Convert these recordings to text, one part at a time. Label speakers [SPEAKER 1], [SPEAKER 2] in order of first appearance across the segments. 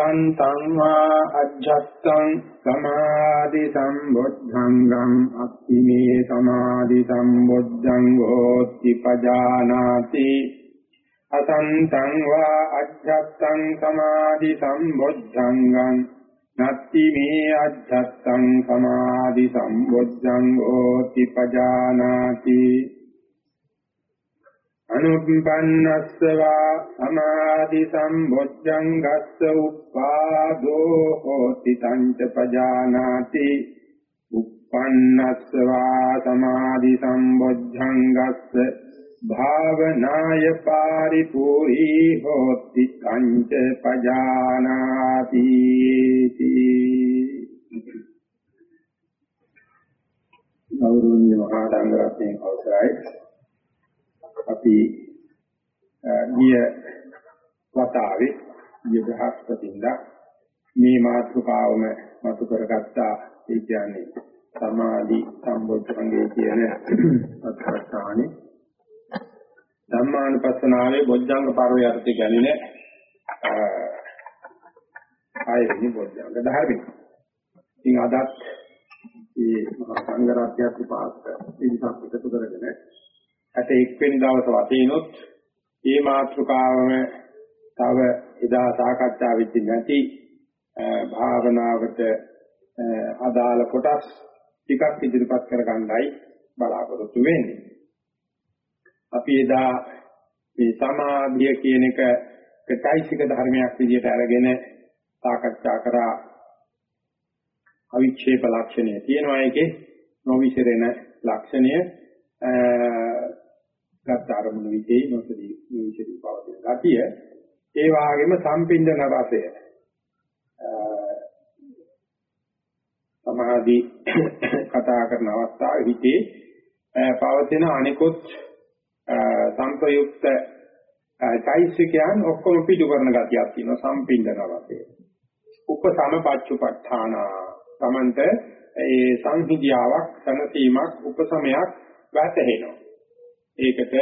[SPEAKER 1] සන්තං වා අජ්ජත්තං සමාධි සම්බොද්ධංගං අක්ඛිමේ සමාධි සම්බොද්ධං හෝති පජානාති අසන්තං වා අජ්ජත්තං සමාධි සම්බොද්ධංගං නත්ති මේ අජ්ජත්තං සමාධි සම්බොද්ධං හෝති පජානාති අනුප්පන්නස්සවා සමාධි සම්බොජ්ජංගස්ස උප්පාදෝ හෝති තංච පජානාති උප්පන්නස්සවා සමාධි සම්බොජ්ජංගස්ස භාවනාය පාරිපූර්ණී හෝති තංච පජානාති ගෞරවනීය මහා සංඝරත්නයේ අවසරයි. අපි ගිය වතාවේ ගිය බ්‍රහස්පතින්දා මේ මාතෘකාවම මතු කරගත්තා ඒ කියන්නේ සමාධි සම්බොධ්‍යංගේ කියන අත්‍යස්ථානේ ධම්මානුපස්සනාවේ බොද්ධංග පරිවර්ත යටතේ ගැලිනේ ආයෙත් බොද්ධංග ධර්මයි. ඉතින් අදත් මේ මහා සංඝරත්නයත් පාස්ක ඉදිරිපත් එකතු කරගෙන ඇත එක් වෙනි දවස වශයෙන්ොත් මේ මාතෘකාවම තව එදා සාකච්ඡා වෙච්ච නැති භාවනාවට අදාළ කොටස් ටිකක් ඉදිරිපත් කරගන්නයි බලාපොරොත්තු වෙන්නේ. අපි එදා මේ සමාධිය කියන එක කයිසික ධර්මයක් විදිහට අරගෙන සාකච්ඡා කරා. අවික්ෂේප ලක්ෂණය තියෙනවා ඒකේ. නොවිසිරෙන ලක්ෂණය. ගත් අරමුණු විදේ නොසදී නිවිසදී පවතින ගතිය ඒ වාගේම සම්පින්දන රසය. සමාධි කතා කරන අවස්ථාවේ හිතේ පවතින අනිකුත් සංප්‍රයුක්ත චෛසිකයන් ඔක්කොම පිටු කරන ගතියක් තියෙනවා සම්පින්දන රසය. උපසමපච්චුපට්ඨාන තමන්ට ඒ සංහිදියාවක් සනසීමක් උපසමයක් වැටහෙනවා. ඒකට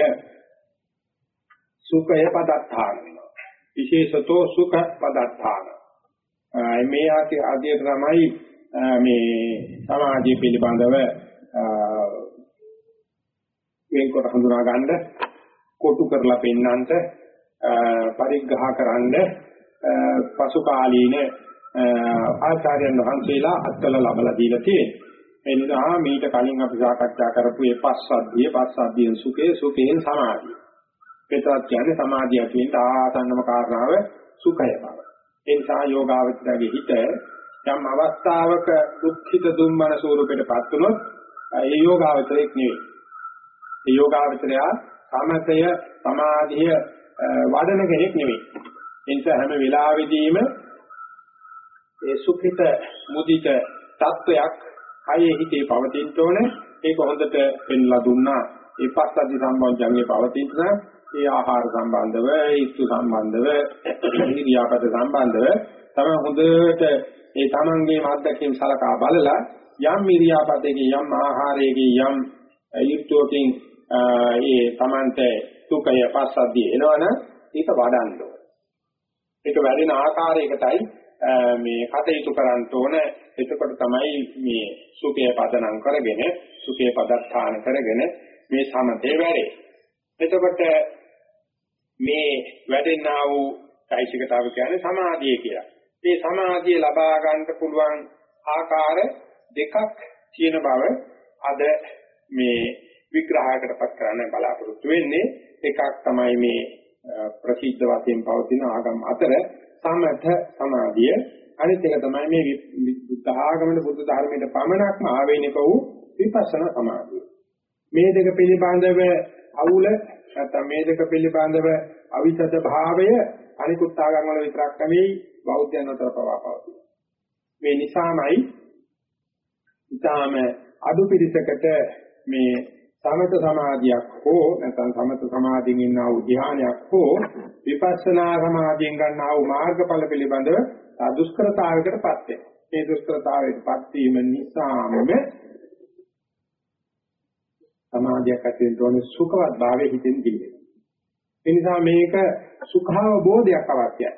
[SPEAKER 1] සුඛය පදත්තාන වෙනවා. විශේෂතෝ සුඛ පදත්තාන. මේ ආදී ආදී තමයි මේ සමාධිය පිළිබඳව වෙන්කොට හඳුනා ගන්න කොටු කරලා පෙන්නන්ට පරිග්‍රහ කරන්න පසු කාලීන ආචාර්යයන් වහන්සේලා අත්කල ලබලා දීලා තියෙනවා. එනිසා මීට කලින් අපි සාකච්ඡා කරපු ඒ පස්සද්ධිය පස්සද්ධියෙන් සුඛේ සුඛයෙන් සමාධිය. ඒතවත් කියන්නේ සමාධිය කියන ආසන්නම කාරණාව සුඛය බව. ඒ නිසා යෝගාවචරයේ හිත යම් අවස්ථාවක දුක්ඛිත දුම්මන ස්වරූපයටපත් වුණොත් ඒ යෝගාවචරයක් නෙවෙයි. ඒ යෝගාවචරය සමතය සමාධිය වඩන කෙනෙක් නෙවෙයි. ඒ නිසා හැම වෙලාවෙදීම ඒ සුඛිත මුදිත තත්වයක් කයේ හිතේ පවතින්න ඕනේ. ඒක හොඳට පෙන්ලා දුන්නා. ඒ පස්සද්ධි සම්බන්ධයන්ගේ පවතින ඒ ආහාර සම්බන්ධව, ඊස්තු සම්බන්ධව, ඉරියාපත සම්බන්ධව තමයි හොඳට ඒ තමන්ගේ මාර්ගයෙන් සලකා බලලා යම් ඉරියාපතේකින් යම් ආහාරයකින් යම් යුක්තෝකින් ඒ තමන්ට සුඛය පස්සද්ධිය එනවනම් ඒක වඩන්න ඕනේ. ඒක වැඩෙන ආකාරයකටයි මේ කටයුතු කරන්න ඕන එතකොට තමයි මේ සුඛය පදනම් කරගෙන සුඛය පදත්තාන කරගෙන මේ සමතේ වැඩේ. එතකොට මේ වැඩෙනා වූ කායිකතාව කියන්නේ සමාධිය කියලා. මේ සමාධිය ලබා ගන්න පුළුවන් ආකාර දෙකක් තියෙන බව අද මේ විග්‍රහයකටපත් කරන්න බලාපොරොත්තු වෙන්නේ. එකක් තමයි මේ ප්‍රසිද්ධ වශයෙන් පවතින ආගම් අතර සමත සමාධිය අනිත් එක තමයි මේ බුද්ධ ආගමන බුද්ධ ධර්මයට පමණක්ම ආවේනික වූ විපස්සනා සමාධිය. මේ දෙක පිළිබඳව අවුල නැත්නම් මේ දෙක පිළිබඳව අවිසද භාවය අනිකුත් ආගම් වල විතරක් නෙවෙයි බෞද්ධයන් අතර පවා පවතින. මේ නිසාමයි ඊටාම අඩු පිරිසකට මේ සමත සමාධියක් හෝ නැත්නම් සමත සමාධියෙන් ඉන්නා වූ ධ්‍යානයක් හෝ විපස්සනා සමාධියෙන් ගන්නා වූ මාර්ගඵල පිළිබඳව දුෂ්කරතාවයකටපත් වෙනවා. මේ දුෂ්කරතාවයටපත් වීම නිසාම සමාධියක් ඇති වෙන තෝරන සුඛවත් භාවයේ හිතෙන් දිලෙනවා. ඒ නිසා මේක සුඛාවබෝධයක් අවශ්‍යයි.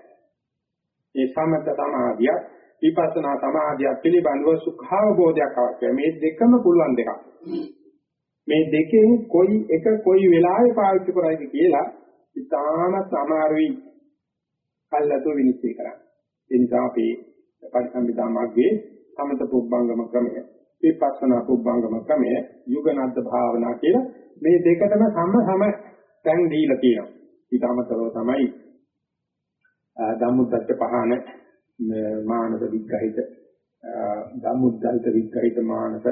[SPEAKER 1] මේ සමත සමාධිය විපස්සනා සමාධිය පිළිබඳව සුඛාවබෝධයක් අවශ්‍යයි. මේ දෙකම පුළුවන් දෙකක්. මේ දෙකෙන් කොයි එක කොයි වෙලාවෙ පාවිච්චි කරයිද කියලා ඉතාමත් අමාරුයි කල්ලාතෝ විනිශ්චය කරන්න. ඒ නිසා අපි පරිසම්පදා මාර්ගයේ සමත පුබ්බංගම ක්‍රමය විපස්සනා පුබ්බංගම ක්‍රමය යුගනද්ද භාවනා කියලා මේ දෙකටම සම සම තැන් දීලා තියෙනවා. ඊට අමතරව තමයි ධම්මුද්දච්ච පහන මානව විග්‍රහිත ධම්මුද්දල්ත විග්‍රහිත මානව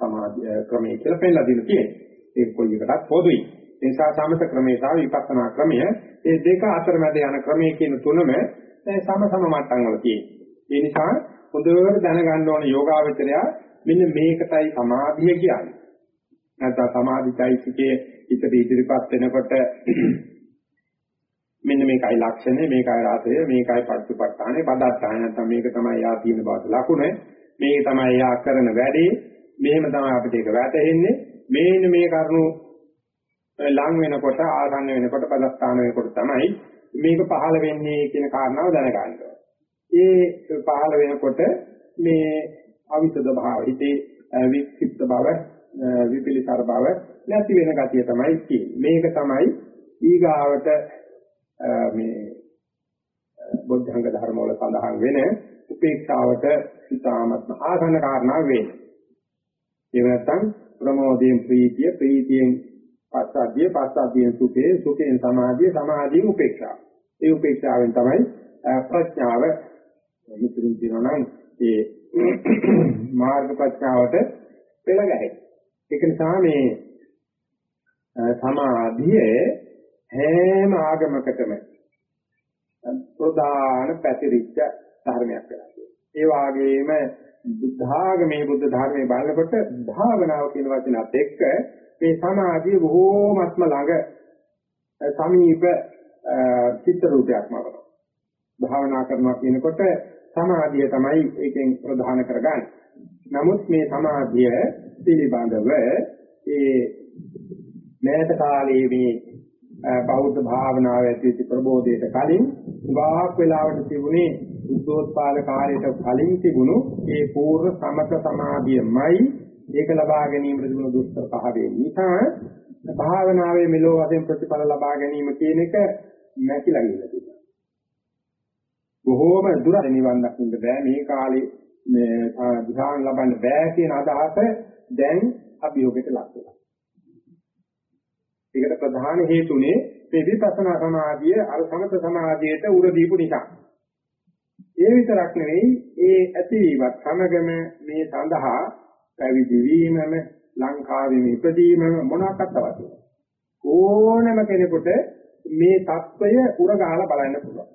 [SPEAKER 1] සමාධි ක්‍රමය කියලා පෙන්නලා දෙන්න තියෙනවා. ඒක කොයි එකටත් පොදුයි. ඒ නිසා සමත ක්‍රමය සහ විපස්සනා ක්‍රමය මේ දෙක අතරමැද යන ක්‍රමය කියන තුනම සම සම මට්ටම් වල තියෙනවා. ඒ නිසා හොඳට දැනගන්න ඕන යෝගාවචරය මෙන්න මේකටයි සමාධිය කියන්නේ. නැත්නම් සමාධිචෛසිකයේ ඉතින් ඉදිරිපත් වෙනකොට මෙන්න මේකයි ලක්ෂණය මේකයි රාසය මේකයි පච්චුපට්ඨානේ පදත්තාන නැත්නම් මේක තමයි යා තියෙන බවට ලකුණ මේක තමයි යා කරන වැඩේ මෙහෙම තමයි අපිට ඒක වැටෙන්නේ මේන මේ කරුණු ලං වෙනකොට ආසන්න වෙනකොට පදස්ථාන වෙනකොට තමයි මේක පහළ වෙන්නේ කියන කාරණාව දැනගන්න ඒ පහළ වෙනකොට මේ අවිසද භාව හිතේ වික්ෂිප්ත බව විපිලිතර බව නැති වෙන ගතිය තමයි තියෙන්නේ. මේක තමයි ඊගාවට මේ බොද්ධංග ධර්ම වල සඳහන් වෙන උපේක්ෂාවට ඉතාමත්ම ආසන්න කාරණා වෙන්නේ. ඒ නැත්තම් ප්‍රමෝදයෙන් ප්‍රීතිය ප්‍රීතියෙන් පස්සද්ධිය පස්සද්ධියෙන් සුඛේ සුඛයෙන් සමාධිය සමාධියෙන් උපේක්ෂාව. ඒ උපේක්ෂාවෙන් තමයි ප්‍රඥාව මිතුරුන් කියනවා නම් ඒ මාර්ග ප්‍රඥාවට පෙළ ගැහෙන්නේ. ඒක නිසා මේ සමාධියේ හැම ආගමකටම ප්‍රධාන පැතිරිච්ච ධර්මයක් වෙලා තියෙනවා. ඒ වගේම බුද්ධාගමේ බුද්ධ ධර්මයේ බලනකොට භාවනාව කියන වචනත් එක්ක මේ සමාධිය බොහෝමත්ම ළඟ සමීප චිත්ත රූපයක්ම වෙනවා. භාවනා කරනවා කියනකොට සමාධිය තමයි ඒකෙන් ප්‍රධාන කරගන්නේ. නමුත් මේ සමාධිය පිළිබඳව ඒ මේත කාලයේ මේ බෞද්ධ භාවනාව ඇතුළත ප්‍රබෝධයට කලින් උගාක් වෙලාවට තිබුණේ උද්දෝත්පාද කාර්යයට කලින් තිබුණු ඒ පූර්ව සමත සමාධියමයි ඒක ලබා ගැනීමට තිබුණු දුෂ්කර පහවේ නිසා භාවනාවේ මෙලෝ වශයෙන් ප්‍රතිඵල ලබා ගැනීම කියන එක නැතිලා ගිහිල්ලා තියෙනවා. බොහෝම දුර නිවන් දකින්න බෑ මේ කාලේ මේ ධ්‍යාන ලබන්න බෑ කියන අදහස දැන් අභියෝගයට ලක් වෙනවා. ඒකට ප්‍රධාන හේතුනේ මේ විපස්සනා සමාධිය අර සමත සමාධියට උර දීපු නිසා. ඒ විතරක් නෙවෙයි ඒ ඇතිවීමත් සමගම මේ සඳහා පැවිදි වීමම ලංකාවේ ඉපදීමම මොනවාක්වත් අවශ්‍ය නැහැ. ඕනම කෙනෙකුට මේ தত্ত্বය උරගාලා බලන්න පුළුවන්.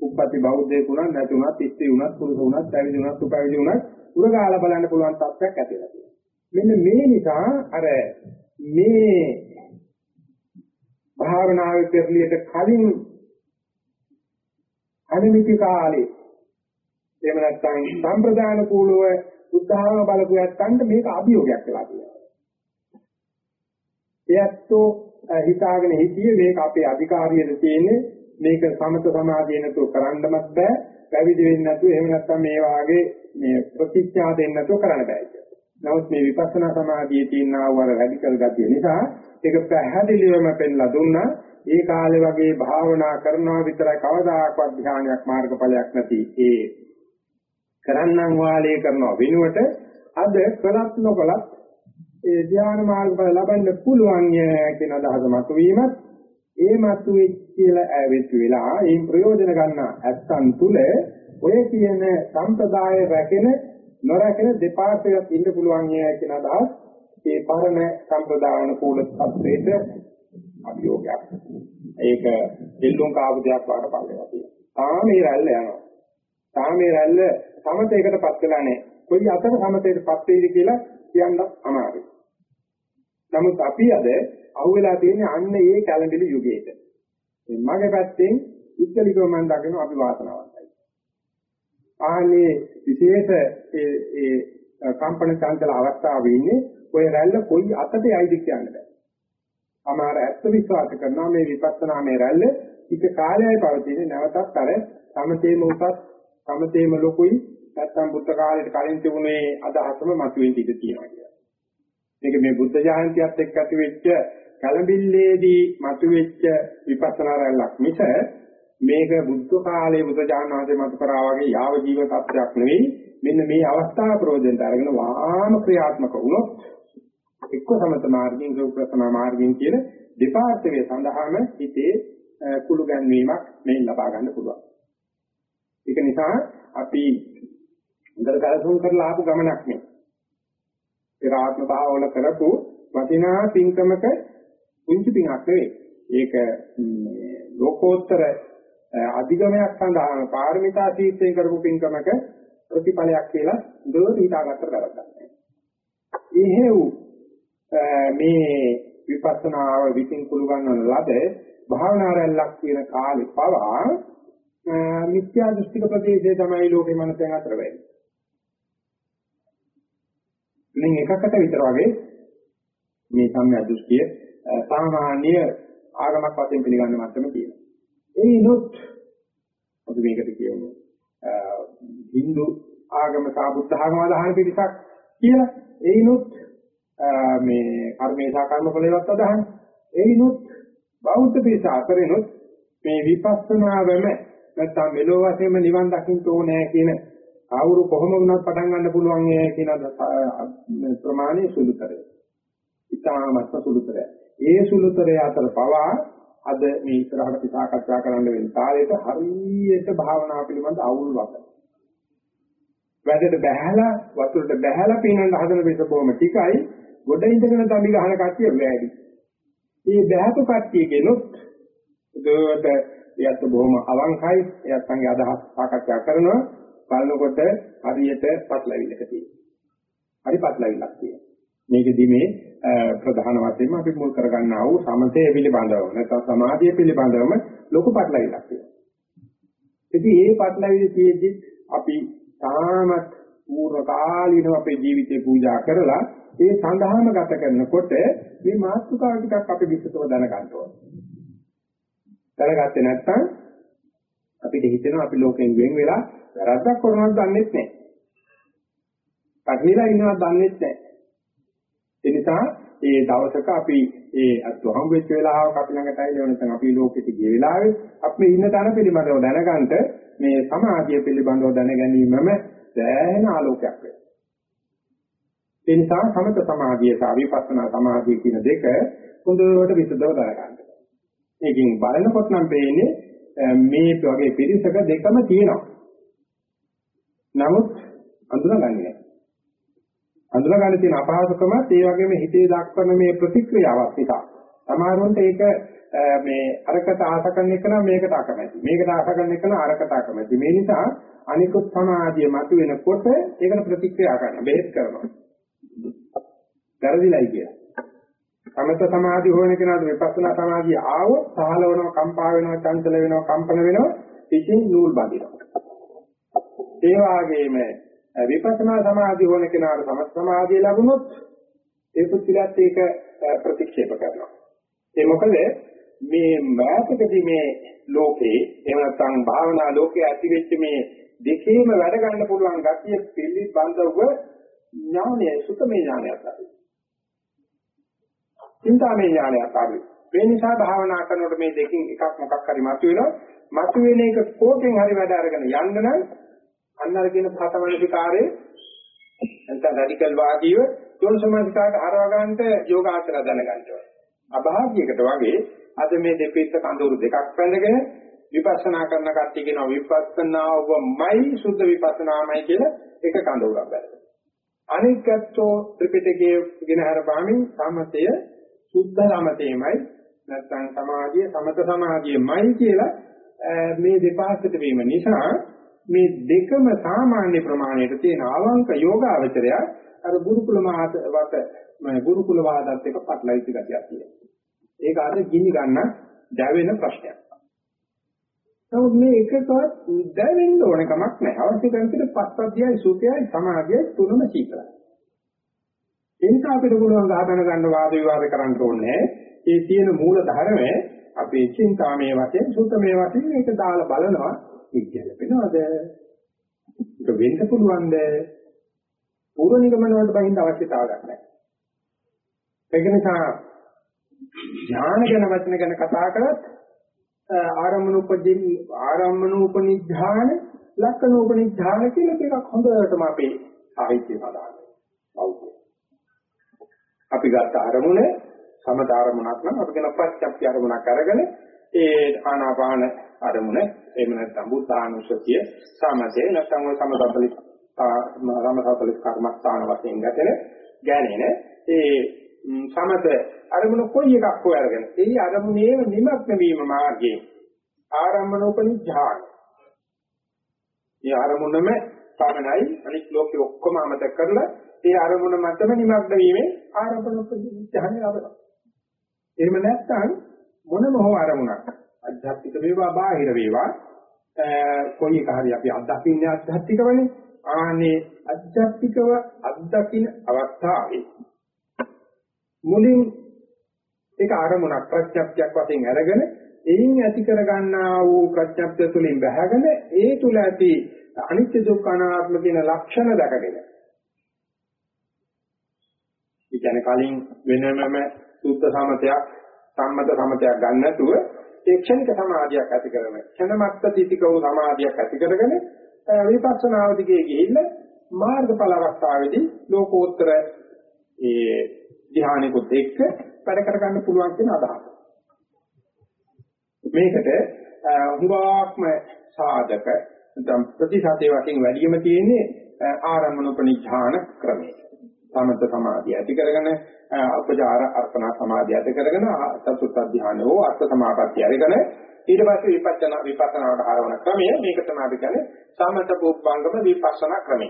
[SPEAKER 1] උපපති බෞද්ධයෙක් වුණා නැතුණා තිස්සේ වුණා පුරුෂ වුණා පැවිදි වුණා සුපැවිදි වුණා උරගාලා බලන්න පුළුවන් තත්ත්වයක් ඇතිලා තියෙනවා. මෙන්න මේ නිසා අර මේ භාවනාවේ පෙරලියට කලින් අනිමිති කාලේ එහෙම නැත්නම් සම්ප්‍රදාන කූලව උදාහරණ බලපු යත්තන්ට මේක අභියෝගයක් වෙලා තියෙනවා. එයත්ෝ හිතාගෙන හිටියේ මේක අපේ අධිකාරියද තියෙන්නේ මේක සමත සමාධිය නැතුව කරන්නවත් බෑ පැවිදි වෙන්නේ නැතුව එහෙම නැත්නම් මේ වාගේ මේ ප්‍රතිඥා දෙන්න නැතුව කරන්න බෑ කියලා. නමුත් මේ විපස්සනා සමාධියේ තියෙන ආවර රැඩිකල් ගතිය නිසා ඒක පැහැදිලිවම පෙන්ලා දුන්නා. ඒ කාලේ වගේ භාවනා කරනවා විතරයි කවදාකවත් ධ්‍යානයක් මාර්ගඵලයක් නැති ඒ කරන්නම් වාලේ කරනවා වෙනුවට අද කලත් නොකලත් ඒ ධ්‍යාන මාර්ගඵල ලබන්න පුළුවන් කියන අදහස මතුවීමත් ඒ මතුවෙච්ච කියලා ඇවිත් වෙලා ඒ ප්‍රයෝජන ගන්න ඇත්තන් තුල ඔය කියන සම්ප්‍රදාය රැකෙන නොරැකෙන දෙපාර්ශ්වයක් ඉන්න පුළුවන් කියන අදහස් ඒ පරණ සම්ප්‍රදායන කූල තත්ත්වයට අභියෝගයක්. ඒක දෙල්ලුම් කාපු දෙයක් වඩ පල්ලෙලා තියෙනවා. තාමේ රැල්ල යනවා. තාමේ රැල්ල සමතේකටපත් වෙලා නැහැ. කොයි අතර සමතේටපත් වෙයිද කියලා කියන්න අමාරුයි. නමුත් අපි අද අහුවෙලා තියෙන්නේ අන්න ඒ කැලඹිලි යුගයේට. මගේ පැත්තෙන් උත්තරීකව මම දකිනවා අපි වාසනාවන්තයි. ආන්නේ විශේෂ ඒ ඒ කම්පන චංචල අවස්ථාවේ ඉන්නේ ඔය රැල්ල කොයි අතට යයිද කියන්න බෑ. අමාර ඇත්ත විශ්වාස කරනවා මේ විපස්සනා මේ රැල්ල ටික කාලයයි පවතින නැවතත් අර සමතේම උසස් සමතේම ලොකුයි නැත්තම් බුද්ධ කාලයට කලින් තිබුණේ අදහසම මතුවෙන්න ඉඩ තියෙනවා කියලා. මේක මේ බුද්ධ ජයන්තියත් එක්ක ඇති වෙච්ච කලබිල්ලේදී මතුවෙච්ච විපස්සනා රැල්ලක් මිස මේක බුද්ධ කාලයේ බුද්ධ ඥානවාදී මත කරා වගේ යාව ජීව තත්ත්වයක් නෙවෙයි මෙන්න මේ අවස්ථාව ප්‍රෝජෙන්ට අරගෙන වාම ක්‍රියාත්මක වුණොත් එක්ක සමත මාර්ගයෙන් රූපසනා මාර්ගයෙන් කියන දෙපාර්ශ්වයේ සඳහාම හිතේ කුළු ගැන්වීමක් මේ ලබා ගන්න පුළුවන්. ඒක නිසා අපි හොඳට කලසුම් කරලා ආපු ගමනක් නේ. ඒ ආත්ම භාවවල කරපු වටිනා පින්කමක පුංචි පින්ක් නෙවෙයි. ඒක ලෝකෝත්තර අධිගමයක් සඳහා පාරමිතා සීත්‍රයෙන් කරපු පින්කමක ප්‍රතිඵලයක් කියලා දුර හිතාගත්තට වැරද්දක් නැහැ. එහෙව් මේ විපස්සනාව විසින් කුළු ගන්නන ලද භාවනා රැල්ලක් කියන කාලේ පවා මිත්‍යා දෘෂ්ටික ප්‍රදේශයේ තමයි ලෝකේ මනසෙන් අතර වෙන්නේ. මෙන්න එකකට විතර වගේ මේ සම්මිය දෘෂ්ටිය සාමාන්‍ය ආගමක් වශයෙන් පිළිගන්න මට්ටම තියෙනවා. ඒ ඉනුත් අපි මේකට කියන්නේ Hindu ආගම සහ බුද්ධ ආගම අදහන පිරිසක් කියලා. ඒ ඉනුත් මේ කර්මේශා කර්ම ඵලයවත් අදහන. ඒ ඉනුත් බෞද්ධ පිරිස අතරිනුත් මේ විපස්සනාවම නැත්තම් මෙලෝ වශයෙන්ම නිවන් දකින්න ඕනේ කියන ආවුරු කොහොම වුණත් පටන් ගන්න පුළුවන් කියන ප්‍රමාණය සුළුතරයි. ඉතාමත් සුළුතරයි. ඒ සුළුතරය අතර පවා අද මේ ඉස්සරහට සාකච්ඡා කරන්න වෙන කාලෙට හරියට භාවනා පිළිබඳ අවුල් වගේ. වැඩට බහැලා වතුරට බහැලා පීනන්න හදන වෙස බොහොම ටිකයි ගොඩ ඉඳගෙන තම්බි ගහන කට්ටිය වැඩි. මේ බහැතු කට්ටියගෙනුත් දුවට එයත් බොහොම අවංකයි එයත් සංගේ අදහස් සාකච්ඡා කරනවා බලනකොට හරියට පටලවිලක තියෙනවා. හරි පටලවිලක් තියෙනවා. මේකෙදි මේ ප්‍රධාන වශයෙන්ම අපි මුල් කරගන්නා වූ සමතය පිළිබඳව නැත්නම් සමාධිය පිළිබඳවම ලොකු පටලවිලක් තියෙනවා. ඉතින් මේ පටලවිලි තියෙද්දි අපි තාමත් පූර්ව කාලීනව අපේ ජීවිතේ පූජා කරලා ඒ සඳහාම ගත කරනකොට මේ මාතෘකාව ටිකක් අපි විස්තරව දැනගන්න ඕනේ. දැනගත්තේ නැත්නම් අපිට හිතෙනවා අපි ලෝකෙන් වෙන් වෙලා වැරද්දක් කරනවද දන්නේ නැහැ. පටලිලා ඉන්නවද දන්නේ නැහැ. ඒ නිසා ඒ දවසක අපි ඒ අත්වහම් වෙච්ච වෙලාවක අපි ළඟට ඇවිල්ලා නැත්නම් අපි ලෝකෙට ගිය වෙලාවේ අපි ඉන්න තැන පිළිබඳව දැනගන්න මේ සමාධිය පිළිබඳව දැන ගැනීමම දැහැන ආලෝකයක් වෙනවා. ඒ නිසා සමත සමාධිය සහ විපස්සනා සමාධිය කියන දෙක හොඳට විසදව දැනගන්න. මේකෙන් බලනකොට නම් පේන්නේ මේ වගේ පිරිසක දෙකම තියෙනවා. නමුත් අඳුනගන්නේ නැහැ. අඳුනගන්න තියෙන අපහසුකමත් ඒ වගේම හිතේ දක්වන මේ ප්‍රතික්‍රියාවක් නිසා. සමහරවිට ඒක මේ අරකට ආස කරන එක නම් මේකට අකමැති. මේකට ආස කරන එක නම් අරකට අකමැති. මේ නිසා අනිකුත් සමාධිය මතුවෙනකොට ඒකට ප්‍රතික්‍රියා කරනවා. බෙහෙත් කරනවා. වැරදිලයි කියලා. සමත සමාධිය හොයන කෙනාට විපස්සනා සමාධිය ආවොත් සහලවනවා, කම්පා වෙනවා, චංචල වෙනවා, කම්පන වෙනවා, ඉතින් නූල් බඳිනවා. ඒ වගේම විපස්සනා සමාධිය හොයන කෙනාට සමත සමාධිය ලැබුණොත් ඒ පුත්‍රියත් ඒක ප්‍රතික්ෂේප කරනවා. ඒ මොකද මේ මාතකදී මේ ලෝකේ එහෙම නැත්නම් භාවනා ලෝකේ ඇති වෙච්ච මේ දෙකේම වැඩ ගන්න පුළුවන් ගතිය පිළිබඳව ඥානය සුතමේ ඥානයක් තමයි. චින්තාමය ඥානයක් ආවේ. මේ නිසා භාවනා කරනකොට මේ දෙකෙන් එකක් මොකක් හරි මතුවෙනවා. මතුවෙන එක කෝකෙන් හරි වැඩ අරගෙන යන්න නම් අන්න අර කියන පතවනිකාරේ නැත්නම් රැඩිකල් වාදීව තුන් සමාධිකාට හරව ගන්නට යෝගාචර දැනගන්න ඕනේ. අභාග්‍යයකට වගේ අද මේ දෙපිට කඳවුරු දෙකක් පැනගෙන විපස්සනා කරන කට්ටිය කියනවා විපස්සනාවමයි සුද්ධ විපස්සනාමයි කියලා එක කඳවුරක් බැලුවා. අනිකත්ෝ ත්‍රිපිටකයේ ගෙන හරපාමින් සමතය සුද්ධ සමතේමයි නැත්නම් සමාධිය සමත සමාධියමයි කියලා මේ දෙපාර්ශ්වයට වීම නිසා මේ දෙකම සාමාන්‍ය ප්‍රමාණයට තියෙන අවංක යෝගාවචරය අර ගුරුකුල මාත වත ගුරුකුල වාදත් එක පටලවිච්ච ගතියක් තියෙනවා. ඒක අර ගිනි ගන්න දැවෙන ප්‍රශ්නයක්. නමුත් මේ එකකවත් දැවෙන්න ඕන කමක් නැහැ. අවශ්‍ය කරන විදිහට පස්සද්ධියයි සුඛයයි සමාධියයි තුනම සීකරයි. එනිසා අපිට පුළුවන් ගහගෙන ගන්න වාද විවාද කරන්න ඕනේ. ඒ තියෙන මූල ධර්මය අපේ චින්තාමය වශයෙන් සුතමේ වශයෙන් මේක දාලා බලනවා. ඒක ගැලපෙනවද? ඒක වෙන්න පුළුවන්ද? පූර්ව නිගමන වලට බහින්න අවශ්‍යතාවයක් නැහැ. ඒක නිසා ඥාන ගැන වචන ගැන කතා කරත් ආරම්මන උපදින් ආරම්මන උපනිඥාන ලක්ෂණ උපනිඥාන කියලා ටිකක් හොඳටම අපේ සාහිත්‍ය සඳහන් වෙනවා. අපි ගත්ත අරමුණ සමත අරමුණක් නම් අපි කියන පච්චප්පි අරමුණක් අරගෙන ඒ ආනාපාන අරමුණ එහෙම නැත්නම් බුද්ධානුස්සතිය සමතේ නැත්නම් ඔය සමතපලි සමතපලි කර්මස්ථාන වශයෙන් ගතන ගැනීම ඒ සමත අරමුණ කොයි එකක් හෝ අරගෙන ඒ අරමුණේම නිමග්න වීම මාර්ගයේ ආරම්භනෝපනිඥාන මේ අරමුණම පමණයි අනිත් ලෝකෙ ඔක්කොම අමතක කරලා ඒ අරමුණ මතම නිමග්න වීමේ ආරම්භනෝපනිඥාන ලබනවා. එහෙම නැත්නම් මොනම හෝ අරමුණක් අධ්‍යාත්මික වේවා බාහිර වේවා කොයි එක හරි අපි අත්දකින්නේ අධ්‍යාත්මිකවනේ ආනේ අධ්‍යාත්මිකව අත්දකින්න අවස්ථාවේ මුලින් ඒක අරමුණක් ප්‍රත්‍යක්ෂයක් වශයෙන් අරගෙන එයින් ඇති කර ගන්නා වූ ප්‍රත්‍යක්ෂ තුලින් බහගෙන ඒ තුල ඇති අනිත්‍ය දුක්ඛ අනාත්ම කියන ලක්ෂණ දැකගෙන. ඒ කියන්නේ කලින් වෙනමම සුද්ධ සමතයක් සම්මත සමතයක් ගන්න නැතුව ඒ ක්ෂණික සමාධියක් ඇති කරගෙන ක්ෂණමත්ත තිතිකව සමාධියක් ඇති කරගෙන විපස්සනා දිගේ ගිහිල්ලා මාර්ගඵල අවස්ථාවේදී ලෝකෝත්තර ඒ ධ්‍යානෙකුත් එක්ක වැඩ කර ගන්න පුළුවන් කියන අදහස. මේකට හුඟක්ම සාධක නැත්නම් ප්‍රතිසතේ වශයෙන් වැඩිම තියෙන්නේ ආරම්මනෝපනිඥාන ක්‍රමය. සමත සමාධිය ඇති කරගෙන උපචාර අර්පණා සමාධිය ඇති කරගෙන චතුත්ථ ධ්‍යානෝ අර්ථ සමාපත්තිය අරගෙන ඊට පස්සේ විපස්සනා විපස්සනාවට හරවන ක්‍රමය මේක තමයි අපි කියන්නේ සමත පුබ්බංගම විපස්සනා ක්‍රමය.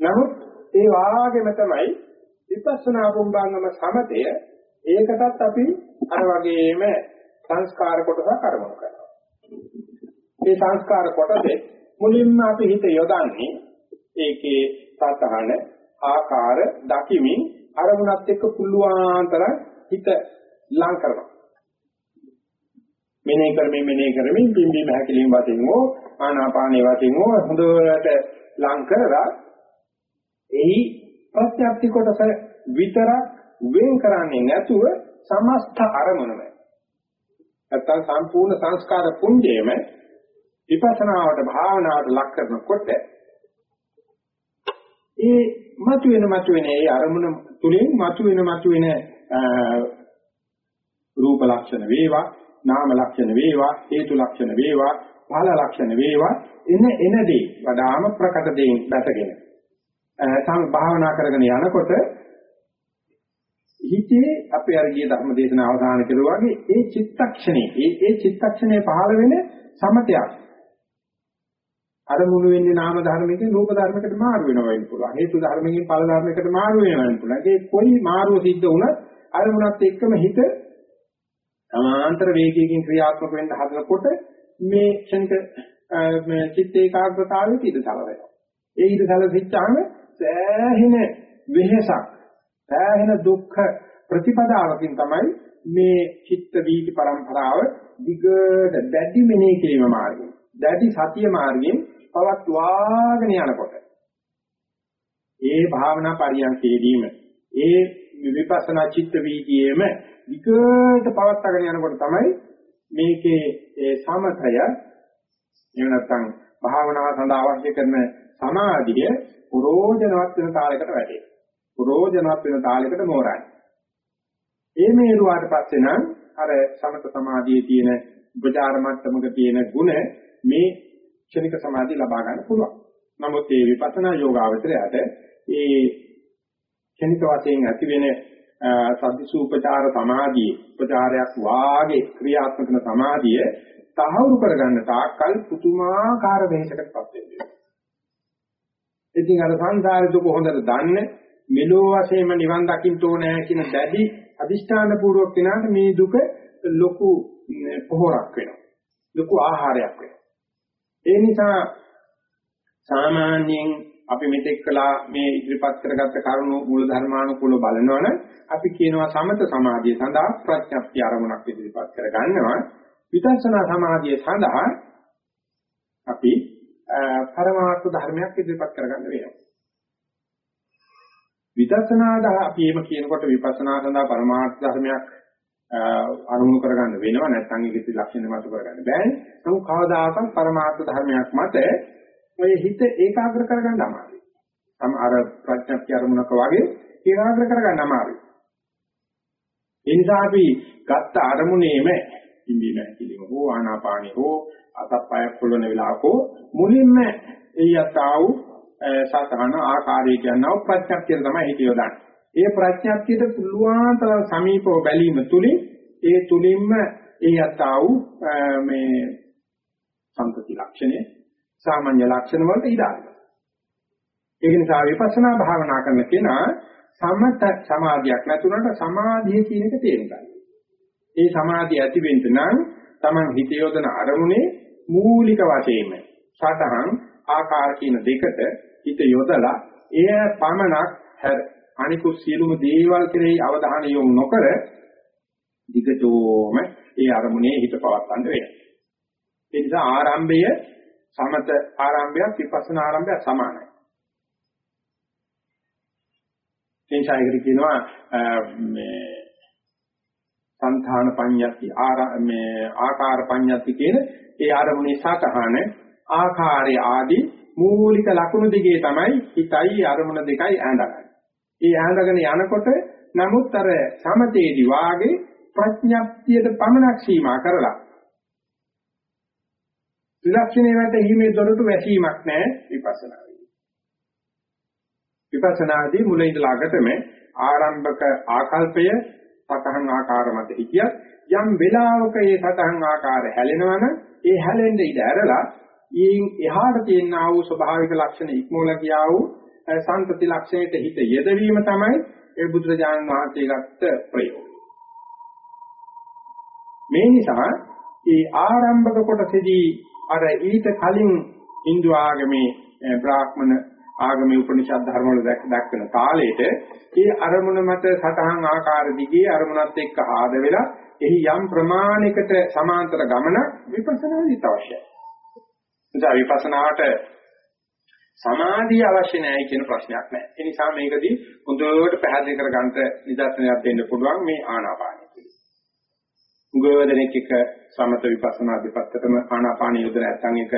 [SPEAKER 1] නමුත් ඒ වාගේම තමයි විපස්සනා පුබ්බංගම සමතය ඒකටත් අපි අර වගේම සංස්කාර කොටසක් අරමුණු කරනවා. මේ සංස්කාර කොටසේ මුලින්ම අපි හිත යොදන්නේ ඒකේ සතහන ආකාර දකිමින් අරමුණත් එක්ක පුළුවන් තරම් හිත ලං කරනවා. මෙනෙහි කරමින් මෙනෙහි කරමින් පිම්බීම හැකිලිම වශයෙන් හෝ ආනාපානේ වශයෙන් හෝ හොඳට ලං කරලා එහි ප්‍රත්‍යක්ෂ කොටස විතරක් වෙන් කරන්නේ නැතුව සමස්ත අරමුණම නැත්තම් සම්පූර්ණ සංස්කාර පුඤ්ජයම විපස්සනාවට භාවනාවට ලක් කරනකොට ඒ මතුවෙන මතුවෙන ඒ අරමුණ තුලින් මතුවෙන මතුවෙන රූප ලක්ෂණ වේවා නාම ලක්ෂණ වේවා හේතු ලක්ෂණ වේවා ඵල ලක්ෂණ වේවා එන එනදී වඩාම ප්‍රකට දෙයින් දැකගෙන සම භාවනා කරගෙන යනකොට හිතේ අපේ අර ගිය ධර්ම දේශනාව අවසන් කරුවා වගේ ඒ චිත්තක්ෂණේ ඒ ඒ චිත්තක්ෂණේ පහළ වෙන සමතයක් අරමුණු වෙන්නේ නාම ධර්මයකින් රූප ධර්මයකට මාරු වෙනවා වෙන්න පුළුවන්. හේතු ධර්මයකින් ඵල ධර්මයකට මාරු වෙනවා වෙන්න පුළුවන්. ඒ කොයි මාරුව සිද්ධ වුණත් අරමුණත් එක්කම හිත සමාන්තර වේගයකින් ක්‍රියාත්මක වෙන්න හදනකොට මේ ක්ෂණික මේ චිත්ත ඒකාග්‍රතාවයේ ඉඳ සලවෙනවා ඒ ඉඳ සලෙච්චාම සෑහෙන වෙහසක් සෑහෙන දුක්ඛ ප්‍රතිපදාවකින් තමයි මේ චිත්ත වීති પરම්පරාව දිගට දැඩි මෙනෙහි කිරීම මාර්ගයෙන් දැඩි සතිය මාර්ගයෙන් පවත්වාගෙන යනකොට ඒ භාවනා පරියන්කේදීම ඒ විපස්සනා චිත්ත වීතියේම විකට පවත්වාගෙන යනකොට තමයි මේකේ ඒ සමතය එහෙම නැත්නම් භාවනාව සඳහා අවශ්‍ය කරන සමාධිය පුරෝජනවත් වෙන තාලයකට වැටේ. පුරෝජනවත් වෙන තාලයකට මෝරයි. ඒ මේරුවාට පස්සේ නම් අර සමත සමාධියේ තියෙන උපචාර මට්ටමක තියෙන ಗುಣ මේ ක්ෂණික සමාධිය ලබා ගන්න පුළුවන්. නමුත් මේ විපස්සනා යෝගාවචරයට ඒ ක්ෂණික වශයෙන් ඇති වෙන සද්දිසූපචාර සමාධියේ උපචාරයක් වාගේ ක්‍රියාත්මක කරන සමාධිය තහවුරු කරගන්න තාක්කල් පුදුමාකාර වෙහෙසකටපත් වෙනවා. ඉතින් අර සංසාරේ දුක හොඳට දන්නේ මෙලෝ වශයෙන්ම නිවන් දකින්න ඕනේ කියන දැඩි අදිෂ්ඨාන පූර්වක කෙනාට මේ දුක ලොකු පොහොරක් වෙනවා. ලොකු ආහාරයක් වෙනවා. ඒ නිසා සාමාන්‍යයෙන් අපි මෙතෙක් කළා මේ ඉදිරිපත් කරගත්ත කරුණු මූල ධර්මානුකූලව බලනවනම් අපි කියනවා සමත සමාධිය සඳහා ප්‍රඥප්ති ආරමුණක් ඉදිරිපත් කරගන්නවා. විදර්ශනා සමාධිය සඳහා අපි පරමාර්ථ ධර්මයක් ඉදිරිපත් කරගන්න වෙනවා. විදර්ශනාද අපි එහෙම කියනකොට විපස්සනා සඳහා පරමාර්ථ ධර්මයක් අනුමුණු කරගන්න වෙනවා නැත්නම් ඒකේ ලක්ෂණ මත කරගන්න බෑනේ නමුත් කවදාකවත් පරමාර්ථ ධර්මයක් මත ඔය හිත ඒකාග්‍ර කරගන්න අමාරුයි. සම අර ප්‍රඥප්ති අරමුණක වගේ ඒකාග්‍ර කරගන්න අමාරුයි. ඒ නිසා අපි ගත්ත අරමුණේම ඉන්දින කිලිම හෝ ආනාපානි හෝ අතපය පොළොන වෙලාවකෝ මුලින්ම එයතාවු සතහන ආකාරය කියනවා ප්‍රඥප්තිය තමයි හිත යොදන්නේ. ඒ ප්‍රඥප්තියට පුළුවන් තරම් සමීපව බැලීම තුලින් ඒ තුලින්ම එයතාවු මේ සම්පති ලක්ෂණය සාමාන්‍ය ලක්ෂණ වලට ඉඩ අරිනවා. ඒක නිසා විපස්සනා භාවනා කරන කෙනා සමත සමාධියක් නැතුණට සමාධිය කියන එක තේරුම් ගන්න. ඒ සමාධිය ඇති වෙන්න නම් Taman හිත යොදන අරමුණේ මූලික වශයෙන්ම සතහන් ආකාර කියන දෙකට හිත යොදලා එය පමණක් හැර අනිකුත් සියලුම දේවල් කෙරෙහි අවධානය යොමු නොකර දිගටම ඒ අරමුණේ හිත පවත්වන්න වෙනවා. ඒ නිසා ආරම්භය සමත ආරම්භයක් විපස්සනා ආරම්භයක් සමානයි. එනිසායකට කියනවා මේ සංධාන පඤ්ඤති මේ ආකාර පඤ්ඤති කියන ඒ ආරමුණේ සතහන ආකාරය ආදී මූලික ලක්ෂණ දිගේ තමයි හිතයි අරමුණ දෙකයි ඈඳගන්නේ. ඒ ඈඳගෙන යනකොට නමුත් අර සමතේදී වාගේ ප්‍රඥප්තියට පමණක් සීමා කරලා ත්‍රිලක්ෂණේ වැටීමේ දොරටු වැසීමක් නැහැ විපස්සනාවේදී. විපස්සනාදී මුලින් ඉඳලා අගටම ආරම්භක ආකල්පය සතහන් ආකාර මත හිටියත් යම් වෙලාවක ඒ සතහන් ආකාර හැලෙනවනම් ඒ හැලෙන්න ඉඩ ඇරලා ඊයින් එහාට තියෙනා වූ ස්වභාවික ලක්ෂණ ඉක්මෝල ගියා වූ සම්පති ලක්ෂණයට හිත යෙදවීම තමයි ඒ බුදුරජාණන් වහන්සේ ගත්ත ප්‍රයෝගය. මේ නිසා ඒ ආරම්භක කොටසේදී අර ඊට කලින් Hindu ආගමේ බ්‍රාහ්මණ ආගමේ උපනිෂද් ධර්ම වල දක්වන තාලෙට ඒ අරමුණ මත සතහන් ආකාර දිගේ අරමුණත් එක්ක ආද වෙලා එහි යම් ප්‍රමාණයකට සමාන්තර ගමන විපස්සනාදීත් අවශ්‍යයි. නිසා විපස්සනාවට සමාධිය අවශ්‍ය නැහැ කියන ප්‍රශ්නයක් නැහැ. ඒ නිසා මේකදී හොඳට පැහැදිලි කරගන්න නිදර්ශනයක් දෙන්න පුළුවන් මේ ආනාපානය. උගවදෙනෙක් එක සමත විපස්සනා දෙපැත්තටම ආනාපාන යොදන නැත්නම් එක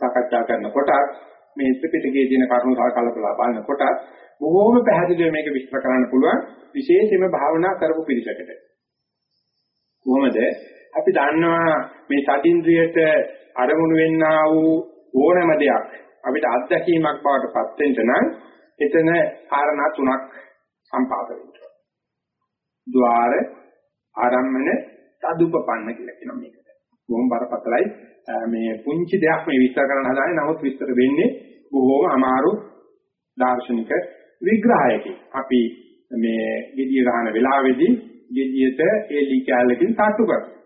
[SPEAKER 1] සාකච්ඡා කරනකොට මේ ත්‍රිපිටකයේ තියෙන කරුණු කල්පලා බලනකොට බොහෝම පැහැදිලිව මේක විස්තර කරන්න පුළුවන් විශේෂයෙන්ම භාවනා කරපු පිළිසකට. කොහොමද අපි දන්නවා මේ සතින්ද්‍රියට අරමුණු වෙන්නා වූ ඕනෑම දෙයක් අපිට අත්දැකීමක් බවට පත් වෙන්න නම් එතන කාරණා තුනක් සම්පාද වෙනවා. ద్వාර ආරම්මන තදුපපන්න කියලා කියනවා මේකට. බොහොම බරපතලයි මේ පුංචි දෙයක් මේ විස්තර කරන්න හදාන්නේ නමුත් විස්තර වෙන්නේ බොහොම අමාරු දාර්ශනික විග්‍රහයකින්. අපි මේ gediya ගන්න වෙලාවේදී gediයට ඒ ලී කැලලකින් තට්ටු කරනවා.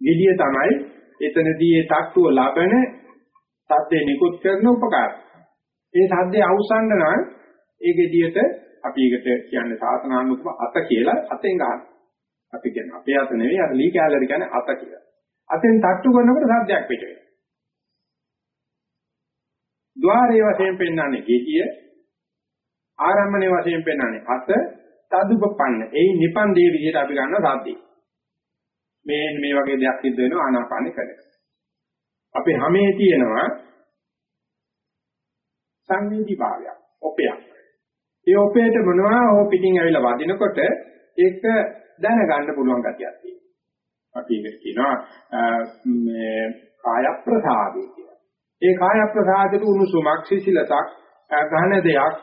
[SPEAKER 1] gediya තමයි එතනදී ඒ තට්ටුව ලබන සද්දේ නිකුත් කරන උපකාරය. ඒ සද්දේ අවසන් නම් ඒ gediයට අපි ඒකට කියන්නේ සාසනානුකම අත කියලා අතෙන් ගන්නවා. අපි කියන අපේ අත නෙවෙයි අර ලී කැලරි කියන්නේ අත කියලා. අතෙන් තට්ටු කරනකොට සද්දයක් පිට වෙනවා. ద్వාරයේ වශයෙන් පෙන්වන්නේ ගෙඩිය ආරම්භණයේ වශයෙන් පෙන්වන්නේ අත තදුපපන්න. ඒ නිපන්දේ විදිහට අපි ගන්න සද්දේ. මේ මේ වගේ දෙයක් සිද්ධ වෙනවා ආනාපානෙ කරේ. අපේ හැමේ තියෙනවා සංවේදී භාවයක්, ඔපයක්. ඒ ඔපේට මොනවා හෝ පිටින් ඇවිල්ලා වදිනකොට ඒක දැනගන්න පුළුවන් ගතියක් තියෙනවා. අපි ඒකට කියනවා මේ කාය ප්‍රසාදේ කියලා. ඒ කාය ප්‍රසාදෙට උණුසුමක් සිසිලසක් ගහන දෙයක්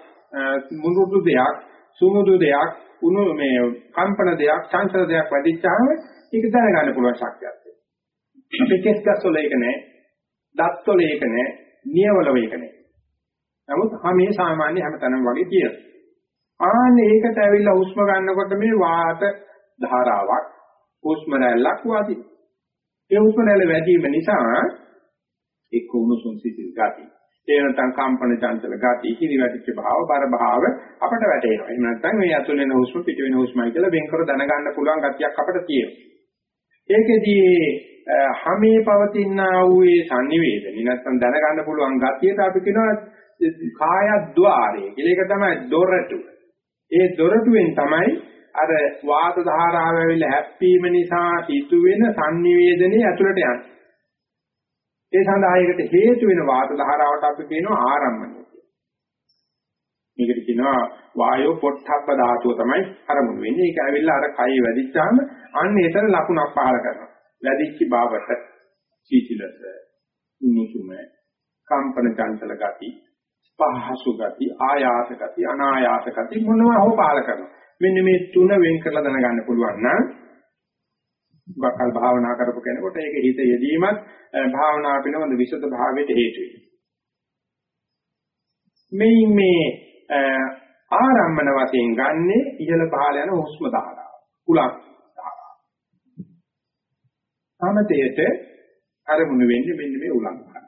[SPEAKER 1] මුනුදු දෙයක් සුමුදු දෙයක් උණු මේ කම්පන දෙයක් චංචල දෙයක් වැඩිච්චාම ඒක දැනගන්න පුළුවන් ශක්තියක් තියෙනවා. අපේ කෙස් ගස්වල ඒක නැහැ. දත්වල ඒක නැහැ. නියවල ඒක නැහැ. නමුත් හැමේ සාමාන්‍ය හැමතැනම වගේ තියෙනවා. ආන්න ඒකට ඇවිල්ලා හුස්ම ගන්නකොට මේ වාත ධාරාවක් හුස්ම රැල්ලක් වදින. ඒ හුස්ම රැල්ල වැඩිම නිසා එක්ක උණුසුම් සිසිල් ගති. ඒ නැත්නම් කම්පන චංචල ගති, හිරි වැටිච්ච භාව, බර භාව අපට වැටෙනවා. එහෙම නැත්නම් මේ ඇතුල් වෙන හුස්ම පිට වෙන හුස්මයි කියලා වෙන්කර දැනගන්න පුළුවන් ගතියක් අපට තියෙනවා. ඒකෙදී හැමේ පවතිනා වූ ඒ sannivedana නැත්නම් දැනගන්න පුළුවන් ගතියට අපි කියනවා කායද්්වාරය කියලා. ඒක තමයි දොරටු. ඒ දොරටුවෙන් තමයි අර වාත ධාරාව ඇවිල්ලා හැප්පීම නිසා සිදුවෙන sannivedanaye ඇතුළට යන්නේ. ඒ සඳහා ඒකට හේතු වෙන වාත ධාරාවට අපි කියනවා ආරම්භණය කියලා. මේකට කියනවා වායෝ පොට්ටබ්බ ධාතුව තමයි අරමුණු වෙන්නේ. ඒක ඇවිල්ලා අර කය වැඩිච්චාම අන්න ඒතර ලකුණක් පහල කරනවා. වැඩිච්ච බවට සීතිලස උණුසුම කම්පන චංචල ගති පහසු ගති ආයාස ගති අනායාස ගති මොනවා හෝ පාල කරනවා. මෙන්න මේ තුන වෙන් කරලා දැනගන්න පුළුවන් නම් වකල් භාවනා කරපු කෙනෙකුට ඒක හිත යෙදීමත් භාවනා පිළිබඳ විසද භාවයට හේතු මේ මේ ආරම්භන වශයෙන් ගන්නෙ ඉහළ පහළ යන හුස්ම ධාරාව. කුලක් ධාරාව. සමතේට අරමුණු වෙන්නේ මෙන්න මේ උලංඝන.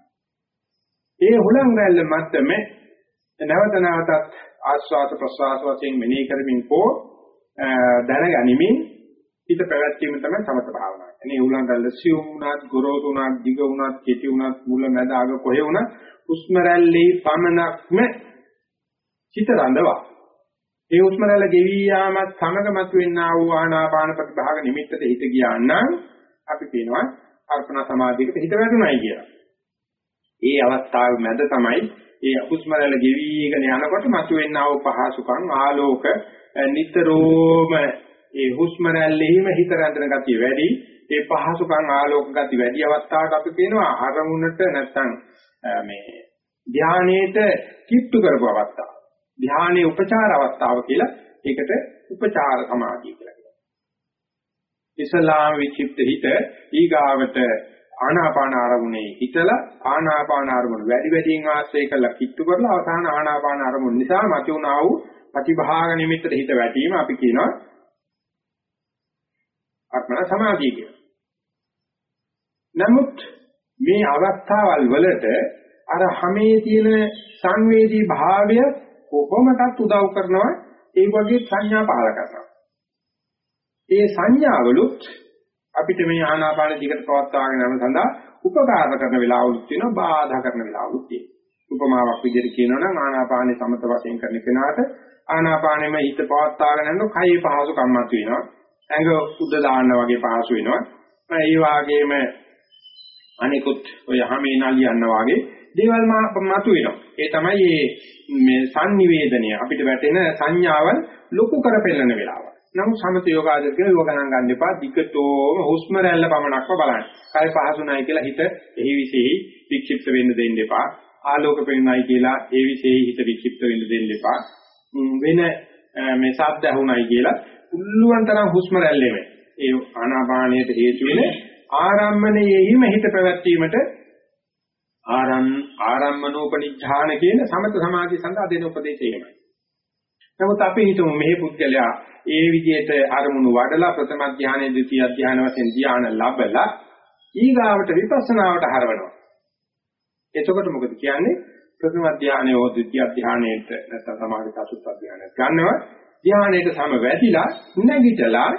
[SPEAKER 1] ඒ හුලං රැල්ල මැත්තේ නැවත නැවතත් ආස්වාද ප්‍රසවාස වශයෙන් මෙනෙහි කරමින් කෝ දැනගනිමින් හිත පැවැත්වීම තමයි සමත භාවනාව. එනේ උලංගල්ල සියුම් උනත්, ගොරෝසු උනත්, දිග උනත්, කෙටි උනත්, මුල මැද අග කොහෙ උනත් හුස්ම රැල්ලේ පමනක්ම හිත රඳවා. ඒ හුස්ම රැල්ල ගෙවී යාමත් සමග මතුවෙනා වූ ආනාපාන ප්‍රතිභාග නිමිත්තට හිත ගියා නම් අපි කියනවා අර්පණ සමාධියකට හිත වැටුණයි කියලා. ඒ අවස්ථාවේ මැද තමයි ඒ හුස්ම රැල්ල ගෙවිගෙන යනකොට මතුවෙනා වූ පහසුකම් ආලෝක නිතරම ඒ හුස්ම රැල්ලෙහිම හිත රැඳෙන ගතිය වැඩි ඒ පහසුකම් ආලෝක ගති වැඩි අවස්ථාවට අපි කියනවා අරමුණට නැත්තම් මේ ධානයේට කිට්ටු කරපු අවස්ථාව ධානයේ උපචාර අවස්ථාව කියලා ඒකට උපචාර සමාධිය කියලා කියනවා ඉස්ලාම විචිප්ත හිත ඊගාවට ආනාපාන ආරමුණේ හිතලා ආනාපාන ආරමුණ වැඩි වැඩියෙන් ආශ්‍රය කරලා කිට්ටු කරලා අවසාන ආනාපාන ආරමුණ නිසා මතුවනා වූ ප්‍රතිභාග නිමිත්තට හිත වැටීම අපි කියනවා අර්පණ සමාධිය කියලා. නමුත් මේ අවස්ථාවල් වලට අර හැමේ තියෙන සංවේදී භාවය කොහොමදත් උදව් කරනවා ඒ වගේ සංඥා පහල කරනවා. ඒ සංඥාවලුත් අපිට මේ ආනාපාන දිගට පවත්වාගෙන යන සඳහා උපකාර කරන වෙලාවලුත් තියෙනවා බාධා කරන වෙලාවලුත් තියෙනවා. උපමාවක් විදිහට කියනවා නම් ආනාපානේ සමත වශයෙන් කරන කෙනාට ආනාපානෙම හිත පවත්වාගෙන යනකොට කයේ පහසුකම් මත වෙනවා. ඇඟ උද්ද දාන්න වගේ පහසු වෙනවා. ඒ වගේම අනිකුත් ඔය හැමේ නලියන්න වගේ දේවල් මතු වෙනවා. ඒ තමයි මේ sannivedanaya අපිට වැටෙන සංඥාවල් ලොකු කරපෙන්නන වෙලාව. නමුත් සමත යෝගාදර්ශක යෝග ගණන් ගන්න එපා. දිගටම හුස්ම රැල්ල පමණක්ම බලන්න. කය පහසුණයි කියලා හිත එහි විශේෂයි වික්ෂිප්ත වෙන්න දෙන්න එපා. ආලෝක පෙන්නයි කියලා ඒ විශේෂයි හිත වික්ෂිප්ත වෙන්න දෙන්න එපා. වෙන මේ ශබ්ද ඇහුණයි කියලා උල්ලුවන් තරම් හුස්ම රැල්ලෙම ඒ ආනාපානයට හේතු වෙන ආරම්මණයෙහිම හිත පැවැත්වීමට ආරම් ආරම්මනෝපනිඥාන කියන සමත සමාධිය සඳහා දෙන උපදේශය එහෙමයි. නමුත් අපි හිතමු මේ පුද්ගලයා ඒ විදිහට අරමුණු වඩලා ප්‍රථම ධානයේ ද්විතිය ධානය වශයෙන් ධාන ලැබලා ඊගාවට විපස්සනාවට හරවනවා. එතකොට මොකද කියන්නේ? ප්‍රථම ධානය හෝ ද්විතිය ධානයේට නැත්නම් සමාධි චතුත් ධානයට ගන්නවා. ධානයට සම වැදිලා නැගිටලා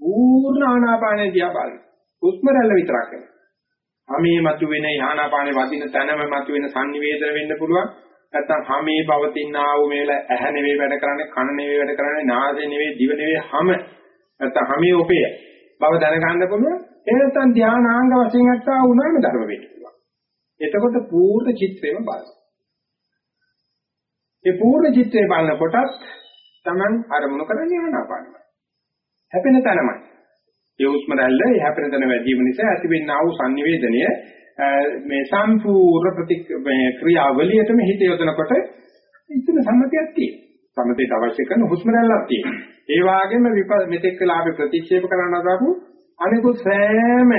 [SPEAKER 1] පූර්ණ ආනාපානය දිහා බලන. හුස්ම රැල්ල විතරක් නෙවෙයි. හැමේ මතුවෙන ආනාපානේ වදින තැනම මතුවෙන sannivedana වෙන්න පුළුවන්. නැත්තම් හැමේ පවතිනා වූ මේල ඇහැ නෙවෙයි වැඩ කරන්නේ කන නෙවෙයි වැඩ කරන්නේ නාසය නෙවෙයි දිව නෙවෙයි හැම නැත්තම් හැමේ ඔපේ බව දැනගන්න පුළුවන්. එහෙම නැත්තම් ධානාංග වශයෙන් අත්තා වුණාම ධර්ම වෙන්න පුළුවන්. එතකොට පූර්ණ චිත්‍රයම බලන්න. ඒ පූර්ණ චිත්‍රය බලනකොටත් Taman අරමුණු කරන්නේ ආනාපානමයි. හැපෙන තැනමයි. ඒ උස්ම රැල්ල ඒ හැපෙන තැන වැඩි වීම නිසා ඇතිවෙනා වූ sannivedanය මේ සම්පූර්ණ ප්‍රති මේ ක්‍රියාවලියටම හිත යොදනකොට ඉතින් සම්මතියක් තියෙනවා. සම්මතයට අවශ්‍ය කරන හුස්ම රැල්ලක් තියෙනවා. ඒ වගේම මෙතෙක් කලා අපි ප්‍රතික්ෂේප කරන්න දාපු අනිකුත් සෑම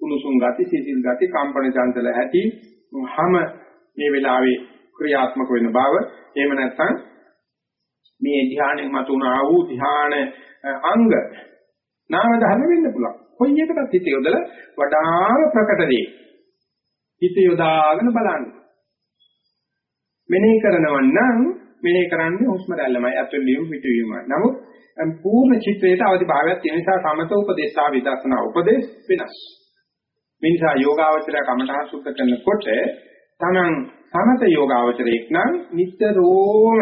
[SPEAKER 1] උණුසුම් ගති, සිසිල් ගති, කම්පන චංචල ඇති හැම මේ වෙලාවේ ක්‍රියාත්මක වෙන බව එහෙම නැත්නම් මේ ධ්‍යානෙ මතුණා වූ ධ්‍යාන අංග නාම ධර්ම වෙන්න පුළුවන්. කොයි එකකටත් හිත යොදලා වඩාම ප්‍රකට දේ. හිත යොදාගෙන බලන්න. මෙනෙහි කරනවන් නම් මෙනෙහි කරන්නේ හුස්ම රැල්ලමයි අතුල්ලියුම් පිටවීමයි. නමුත් පූර්ණ චිත්‍රයට අවදි භාවයක් තියෙන නිසා සමත උපදේශා විදර්ශනා උපදේශ වෙනස්. මේ නිසා යෝගාවචරය කමඨා සුද්ධ කරනකොට තමන් සමත යෝගාවචරයක් නම් නිතරම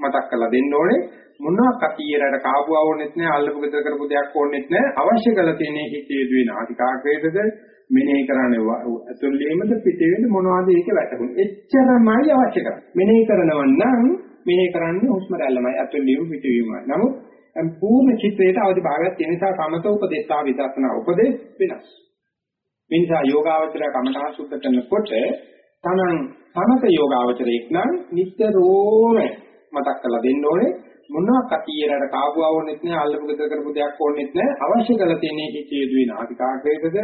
[SPEAKER 1] මතක් කරලා දෙන්න ඕනේ මොනවා කතියරට කාපුව ඕනෙත් නෑ අල්ලපු ගෙදර කරපු දෙයක් ඕනෙත් නෑ අවශ්‍ය කරලා තියෙන හිතේ දුවේ නාටිකාග්‍රේටද මෙනෙහි කරන්නේ ඇතුළේමද පිටේද මොනවද ඒක වැටුනේ එච්චරමයි අවශ්‍ය කරන්නේ. මෙනෙහි කරනවන් නම් මෙනෙහි කරන්නේ හුස්ම රැල්ලමයි ඇතුළේම පිටවීමයි නමුත් පූර්ණ චිත්‍රයට අවදි භාගයක් තියෙන නිසා සමත උපදේශා විදර්ශනා උපදේශ වෙනස්. මේ නිසා යෝගාවචරය කමඨා සුද්ධ කරනකොට තමන් සමත යෝගාවචරයක් නම් නිතරම මතක් කරලා දෙන්න ඕනේ. මොනවා කතියරට කාපුවා ඕනෙත් නෑ අල්ලපු ගෙදර කරපු දෙයක් ඕනෙත් නෑ. අවශ්‍ය කරලා තියෙන හිතේ දුවේ නාටිකාග්‍රේටද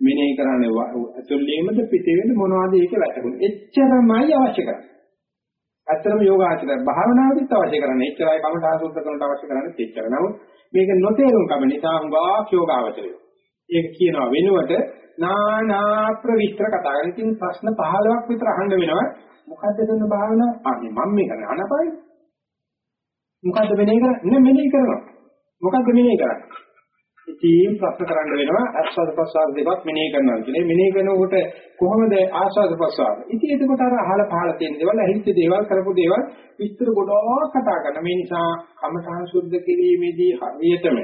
[SPEAKER 1] මෙනෙහි කරන්නේ අතුල්ලීමද පිටේද මොනවද ඒක වැටුනේ එච්චරමයි අවශ්‍ය කරන්නේ. ඇත්තම යෝගාචරය භාවනාවදිත් අවශ්‍ය කරන්නේ. එච්චරයි කමඨා සුද්ධ කරනට අවශ්‍ය කරන්නේ එච්චර. නමුත් මේක නොතේරුම් කම නිසා හුඟා යෝගාචරය ඒක කියනවා වෙනුවට නානා ප්‍රවිස්තර කතා කරන. ඉතින් ප්‍රශ්න 15ක් විතර අහන්න වෙනවා. මොකද්ද කරන භාවනාව? ආ මම මේ කරන්නේ අනපයි. මොකද්ද මෙනේ කරන්නේ? නේ මෙනේ කරනවා. මොකද්ද මෙනේ කරන්නේ? ඉතින් ප්‍රශ්න කරන්න වෙනවා ආස්වාද ප්‍රසආද දෙකක් මෙනේ කරනවා කියන්නේ මෙනේ කරනකොට කොහොමද ආස්වාද ප්‍රසආද? ඉතින් එතකොට අර අහල පහල තියෙන දේවල් ඇහිච්ච දේවල් කරපු දේවල් විස්තර ගොඩාක් කතා කරන මේ නිසා කමඨාන් සුද්ධ කිරීමේදී හරියටම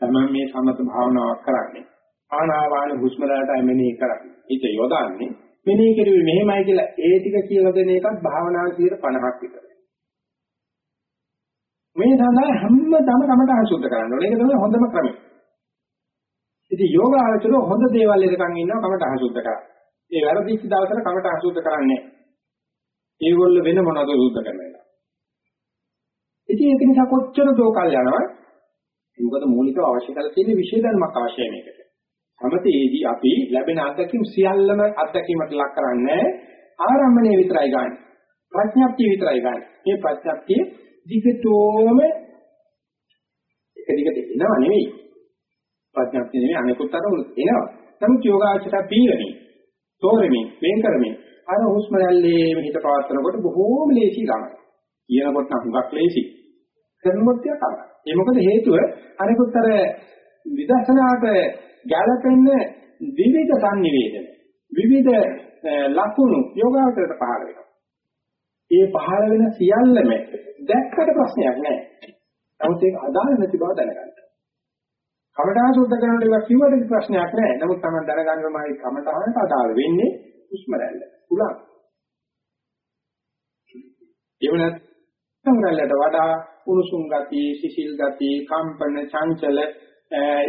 [SPEAKER 1] තමයි මේ සමත භාවනාවක් කරන්නේ. ආනාපාන හුස්ම රටයි මෙනෙහි කරන්නේ. හිත යොදන්නේ මෙනෙහි කරුවේ මෙහෙමයි කියලා ඒ ටික කියලා දෙන එකත් භාවනාවේ 50ක් විතර. මේ සඳහා හැමදාම කමට අසුද්ධ කරන්න ඕනේ. ඒක තමයි හොඳම ක්‍රමය. ඉතින් යෝග ආචර හොඳ දේවල් එකකන් ඉන්නවා කමට අසුද්ධ කරා. ඒ වැරදිච්ච දවසට කමට අසුද්ධ කරන්නේ. ඒගොල්ල වෙන මොනවද සුද්ධ කරන්නේ. ඉතින් ඒක නිසා කොච්චර දෝකල් යනවා. මොකද මූලිකව අවශ්‍ය කරලා තියෙන විශේෂ ධර්මයක් අවශ්‍යයි මේකට. සමතේදී අපි ලැබෙන අත්දැකීම් සියල්ලම අත්දැකීමට ලක් කරන්නේ ආරම්භණය විතරයි ගන්න. ප්‍රඥාප්තිය විතරයි ගන්න. මේ ප්‍රඥාප්තිය දිගටම එක දිගට එනවා නෙවෙයි. ප්‍රඥාප්තිය නෙවෙයි අනිකුත් අරමුණු එනවා. නමුත් යෝගාචර පීරණි. තෝරමින් වෙන් කරමින් අර හුස්ම රැල්ලේ හිත පවත්නකොට බොහෝම ලේසි ළමයි. කියනකොට නම් හුඟක් ලේසි. කරනකොට ටිකක් අමාරුයි. ඒ මොකද හේතුව අනිකුත් අර විදර්ශනාට ගැළපෙන්න විවිධ සංනිවේදන විවිධ ලකුණු යෝගාවචරයට පහළ වෙනවා. ඒ පහළ වෙන සියල්ලම දැක්කට ප්‍රශ්නයක් නැහැ. නමුත් ඒක අදාළ නැති බව දැනගන්න. කමඨාන සුද්ධ කරනකොට ඒක කිව්වට ප්‍රශ්නයක් නැහැ. නමුත් තමයි දැනගන්නමයි කමඨානට අදාළ වෙන්නේ උස්ම රැල්ල. උලන්. එහෙම නැත්නම් රැල්ලට වඩා උණුසුම් ගති, සිසිල් ගති, කම්පන, චංචල ඒ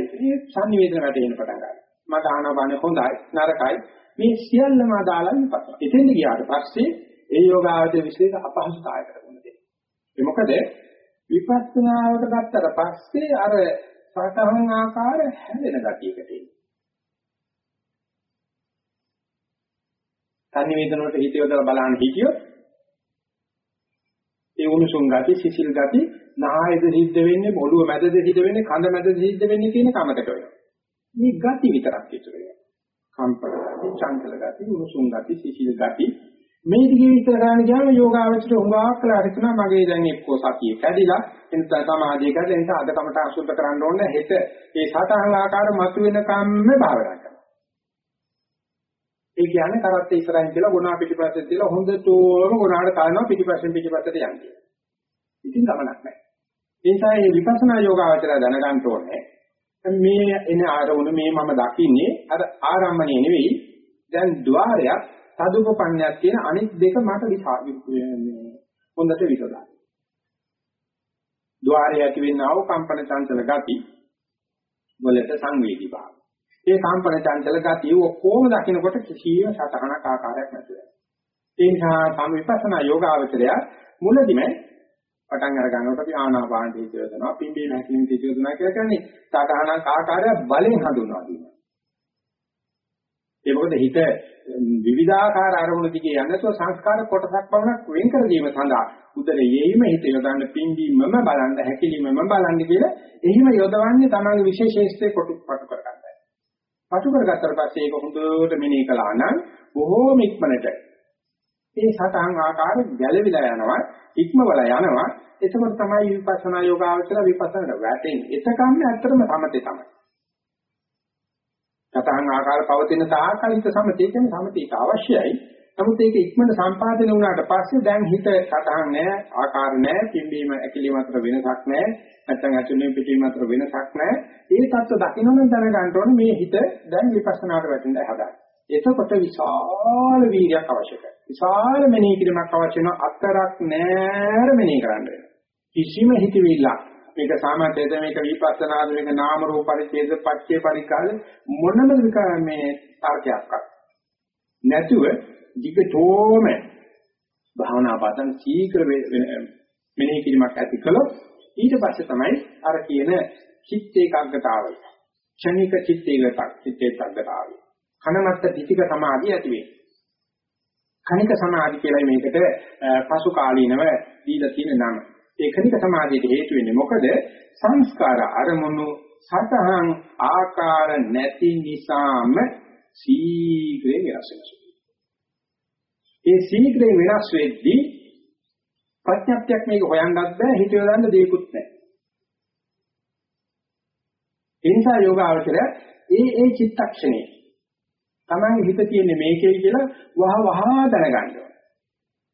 [SPEAKER 1] සංනිවේදන වැටෙන්න පටන් ගන්නවා. මට ආනබන හොඳයි නරකයි මේ සියල්ලම අදාළයි විපස්සනා. එතෙන්ද ගියාට පස්සේ ඒ යෝගාවචර විශේෂ අපහසුතාවයකට මුහුණ දෙනවා. ඒ මොකද විපස්සනාවට ගත්තට පස්සේ අර සතහන් ආකාර හැදෙන ගතියකට එනවා. සංනිවේදන වලට හිත යොදලා බලන්න හිතියොත් ඒ උණුසුම් ගති සිසිල් ගති නායද සිද්ධ වෙන්නේ ඔළුව මැදද සිද්ධ වෙන්නේ කඳ මැදද සිද්ධ වෙන්නේ කියන කමකට වෙනවා. මේ ගති විතරක් ඉතුරු වෙනවා. කම්පන ගති, චංචල ගති, උණුසුම් ගති, සිසිල් ගති මේ දිගේ විතර ගන්න ගියාම යෝගාවචර උඟාක් කළා හිතනවා මගේ දැන් එක්කෝ සතිය කැඩිලා එනිසා සමාධිය කැඩලා එනිසා අද කමට අසුද්ධ කරන්න ඕනේ හෙට ඒ සතහන් ආකාර මතුවෙන කම්ම භාවනා කරනවා. ඒ කියන්නේ කරත් ඉස්සරහින් කියලා ගුණා පිටිපස්සෙන් තියලා හොඳටම ගුණාට කරනවා පිටිපස්සෙන් පිටිපස්සට යන්නේ. ඉතින් ගමනක් නැහැ. ඒ නිසා මේ විපස්සනා යෝගාවචරය දැනගන්න ඕනේ. මේ එන ආරමුණ මේ මම දකින්නේ අර ආරම්මණය නෙවෙයි. දැන් ద్వාරයක් සදුපපඤ්ඤයක් තියෙන අනිත් දෙක මට හොඳට විසදා. ద్వාරය ඇති වෙන්නා වූ කම්පන චංචල ගති වලට සංවේදී භාව. ඒ කම්පන චංචල ගතිය ඔක්කොම දකිනකොට කිසියම් සතහනක් ආකාරයක් නැතුව. ඒ නිසා සම විපස්සනා යෝගාවචරය මුලදිම පටන් අර ගන්නකොට අපි ආනාපාන හිත යොදනවා පිම්බී නැතිනම් හිත යොදනවා කියලා කියන්නේ සාධාරණ ආකාරය බලෙන් හඳුන්වා දීම. ඒ මොකද හිත විවිධාකාර අරමුණු දිගේ යනසෝ සංස්කාර කොටසක් පමණක් වෙන් කර දීම සඳහා උදරයේම හිත යොදන්න පිම්බීමම බලන්න හැකිලිමම බලන්න කියලා එහිම යොදවන්නේ තමයි විශේෂේෂ්ත්‍රේ කොටු පටු කරගන්නයි. පටු කරගත්තට පස්සේ ඒක හොඳට මෙනෙහි කළා නම් බොහෝම ඉක්මනට ඒ සතහන් ආකාර ගැළවිලා යනවා ඉක්මවල යනවා එතකොට තමයි විපස්සනා යෝගාවචර විපස්සනාට වැටෙන්නේ. එතකම් ඇත්තටම සමතේ තමයි. සතහන් ආකාර පවතින තාකලිත සමතේ කියන්නේ සමතේක අවශ්‍යයි. නමුත් ඒක ඉක්මනට සම්පාදනය වුණාට පස්සේ දැන් හිත සතහන් නැහැ, ආකාර නැහැ, පිම්බීම ඇකිලිම අතර වෙනසක් නැහැ, නැත්නම් ඇතුළේ පිටීම අතර වෙනසක් නැහැ. ඒ தත්ත්ව දකින්නම දැනගන්න ඕනේ මේ හිත දැන් විපස්සනාට වැටෙන්න හදා. එතකොට විශාල වීර්යයක් අවශ්‍යයි. විශාල මෙනෙහි කිරීමක් අවශ්‍ය වෙන අතරක් නෑර මෙනෙහි කරන්න වෙනවා. කිසිම හිතවිල්ලක් මේක සාමාන්‍යයෙන් මේක විපස්සනාද මේක නාම රූප පරිච්ඡේද පච්චේ පරිකාල මොනම මේ තර්කයක්වත් නැතුව දිගටම භාවනා පදන් සීක්‍ර මෙනෙහි කිරීමක් ඇති කළොත් ඊට පස්සේ තමයි අර කියන චිත්ත ඒකාග්‍රතාවය ක්ෂණික චිත්ත ඒකක් චිත්ත ඒකාග්‍රතාවය කනමත්ත ධිතික සමාධිය ඇති වෙන්නේ කණික සමාධි කියලා මේකට පසු කාලීනව දීලා තියෙන නම. ඒ කණික සමාධියට හේතු වෙන්නේ මොකද? සංස්කාර අරමුණු සතහන් ආකාර නැති නිසාම සීඝ්‍රයෙන් වෙනස් වෙනවා. ඒ සීඝ්‍රයෙන් වෙනස් වෙද්දී ප්‍රඥප්තියක් මේක හොයන්නත් බෑ හිත යොදන්න දෙයක්වත් නැහැ. ඒ නිසා යෝගාවචරය ඒ ඒ චිත්තක්ෂණේ තමන්ගේ හිත තියෙන්නේ මේකේ කියලා වහ වහ දැනගන්න ඕනේ.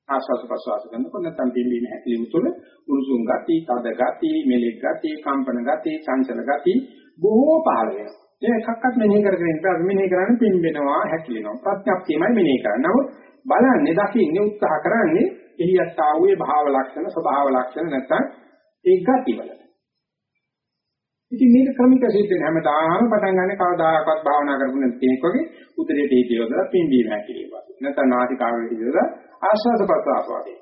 [SPEAKER 1] ආස්වාද ප්‍රසවාස කරනකොට නැත්නම් පිම්බීම හැකිලිම තුළ උණුසුම් ගති, තද ගති, මෙලෙක් ගති, කම්පන ගති, චංචල ගති බොහෝ පහළ වෙනවා. ඒ එකක්වත් මෙනෙහි කරගෙන ඉන්න අපි මෙනෙහි කරන්නේ පිම්බෙනවා, හැකිලෙනවා. ප්‍රත්‍යක්ෂයමයි මෙනෙහි කරන්නේ. නමුත් බලන්නේ, දකින්නේ, උත්සාහ කරන්නේ එළියට ආවේ භාව ලක්ෂණ, ස්වභාව ලක්ෂණ නැත්නම් ඒ ගතිවල. ඉතින් මේක ක්‍රමික සිද්ධ වෙන හැමදාම පටන් ගන්න කවදාකවත් භාවනා කරපු නැති කෙනෙක් වගේ උදරයේ තේජයවල පිම්බීම හැකිලිම වගේ. නැත්නම් නාසිකාවේ තේජයවල ආශ්වාස ප්‍රශ්වාස වගේ.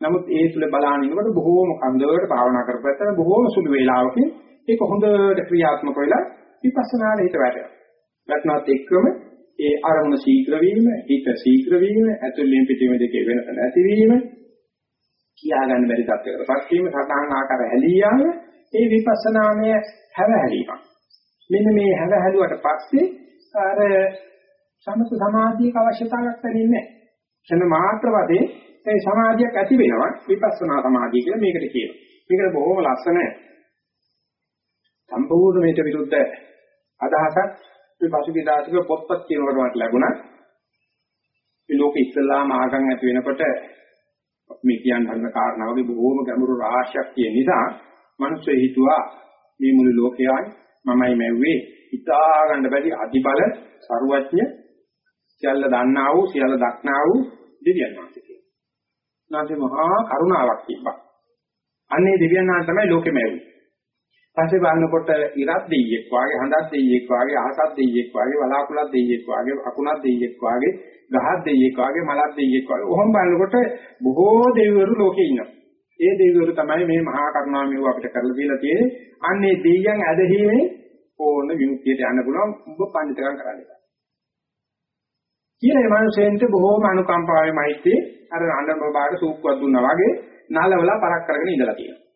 [SPEAKER 1] නමුත් ඒ තුල බලාගෙන ඉන්නකොට බොහෝම කන්දරට භාවනා කරපැත්තට බොහෝම සුළු වේලාවකින් ඒක හොඳට ක්‍රියාත්මක වෙලා විපස්සනාට හිත වැටෙනවා. වැටෙනවත් එක්කම ඒ අරමුණ ශීඝ්‍ර වීම, හිත ශීඝ්‍ර වීම, ඇතුළෙන් පිටින් දෙකේ වෙනස නැතිවීම, කියා ගන්න බැරි තත්ත්වයකටපත් වීම, සතහන් ආකාර හැලී යාම ඒ විපස්සනාමය හැවහැලීමක්. මෙන්න මේ හැවහැලුවට පස්සේ අර සමත සමාධියක අවශ්‍යතාවයක් දැනෙන්නේ නැහැ. ක්ෂණ මාත්‍ර වශයෙන් ඒ සමාධියක් ඇති වෙනවා විපස්සනා සමාධිය කියලා මේකට කියනවා. මේකට බොහොම ලස්සන සම්පූර්ණ මේට විරුද්ධ අදහසක් මේ පසුගිය දාසික පොත්පත් කියනකොට මට ලැබුණා. මේ ලෝක ඉස්ලාම ආගම් ඇති වෙනකොට මේ කියන්න හදන කාරණාවගේ බොහොම ගැඹුරු රහසක් තියෙන නිසා මිනිස්සු හිතුවා මේ මුළු ලෝකයයි මමයි මැව්වේ හිතා ගන්න බැරි අධිබල ਸਰුවඥ සියල්ල දන්නා වූ සියල්ල දක්නා වූ දෙවියන් වහන්සේ කියලා. නැන්සේ මහා කරුණාවක් තිබ්බා. අන්නේ දෙවියන් වහන්සේ තමයි ලෝකෙම ඇවි. පස්සේ බලනකොට ඉරත් දෙයියෙක් වාගේ හඳක් දෙයියෙක් වාගේ අහසක් දෙයියෙක් වාගේ වලාකුළක් දෙයියෙක් වාගේ අකුණක් දෙයියෙක් වාගේ ගහක් දෙයියෙක් වාගේ මලක් දෙයියෙක් වාගේ. ඔහොම බලනකොට බොහෝ දෙවිවරු ලෝකේ ඉන්නවා. ඒ දෙවිවරු තමයි මේ මහා කරුණාව මෙව අපිට කරලා දීලා තියෙන්නේ. අන්නේ දෙයියන් ඇදහිීමේ ඕන විමුක්තියට යන්න පුළුවන් ඔබ පඬිතකම් කරන්න එපා. කියලා මේ මිනිසෙන්ට බොහෝම අනුකම්පාවෙයි මෛත්‍රී අර අඬන බබාට සූක්කුවක් දුන්නා වගේ නලවලා පරක් කරගෙන ඉඳලා තියෙනවා.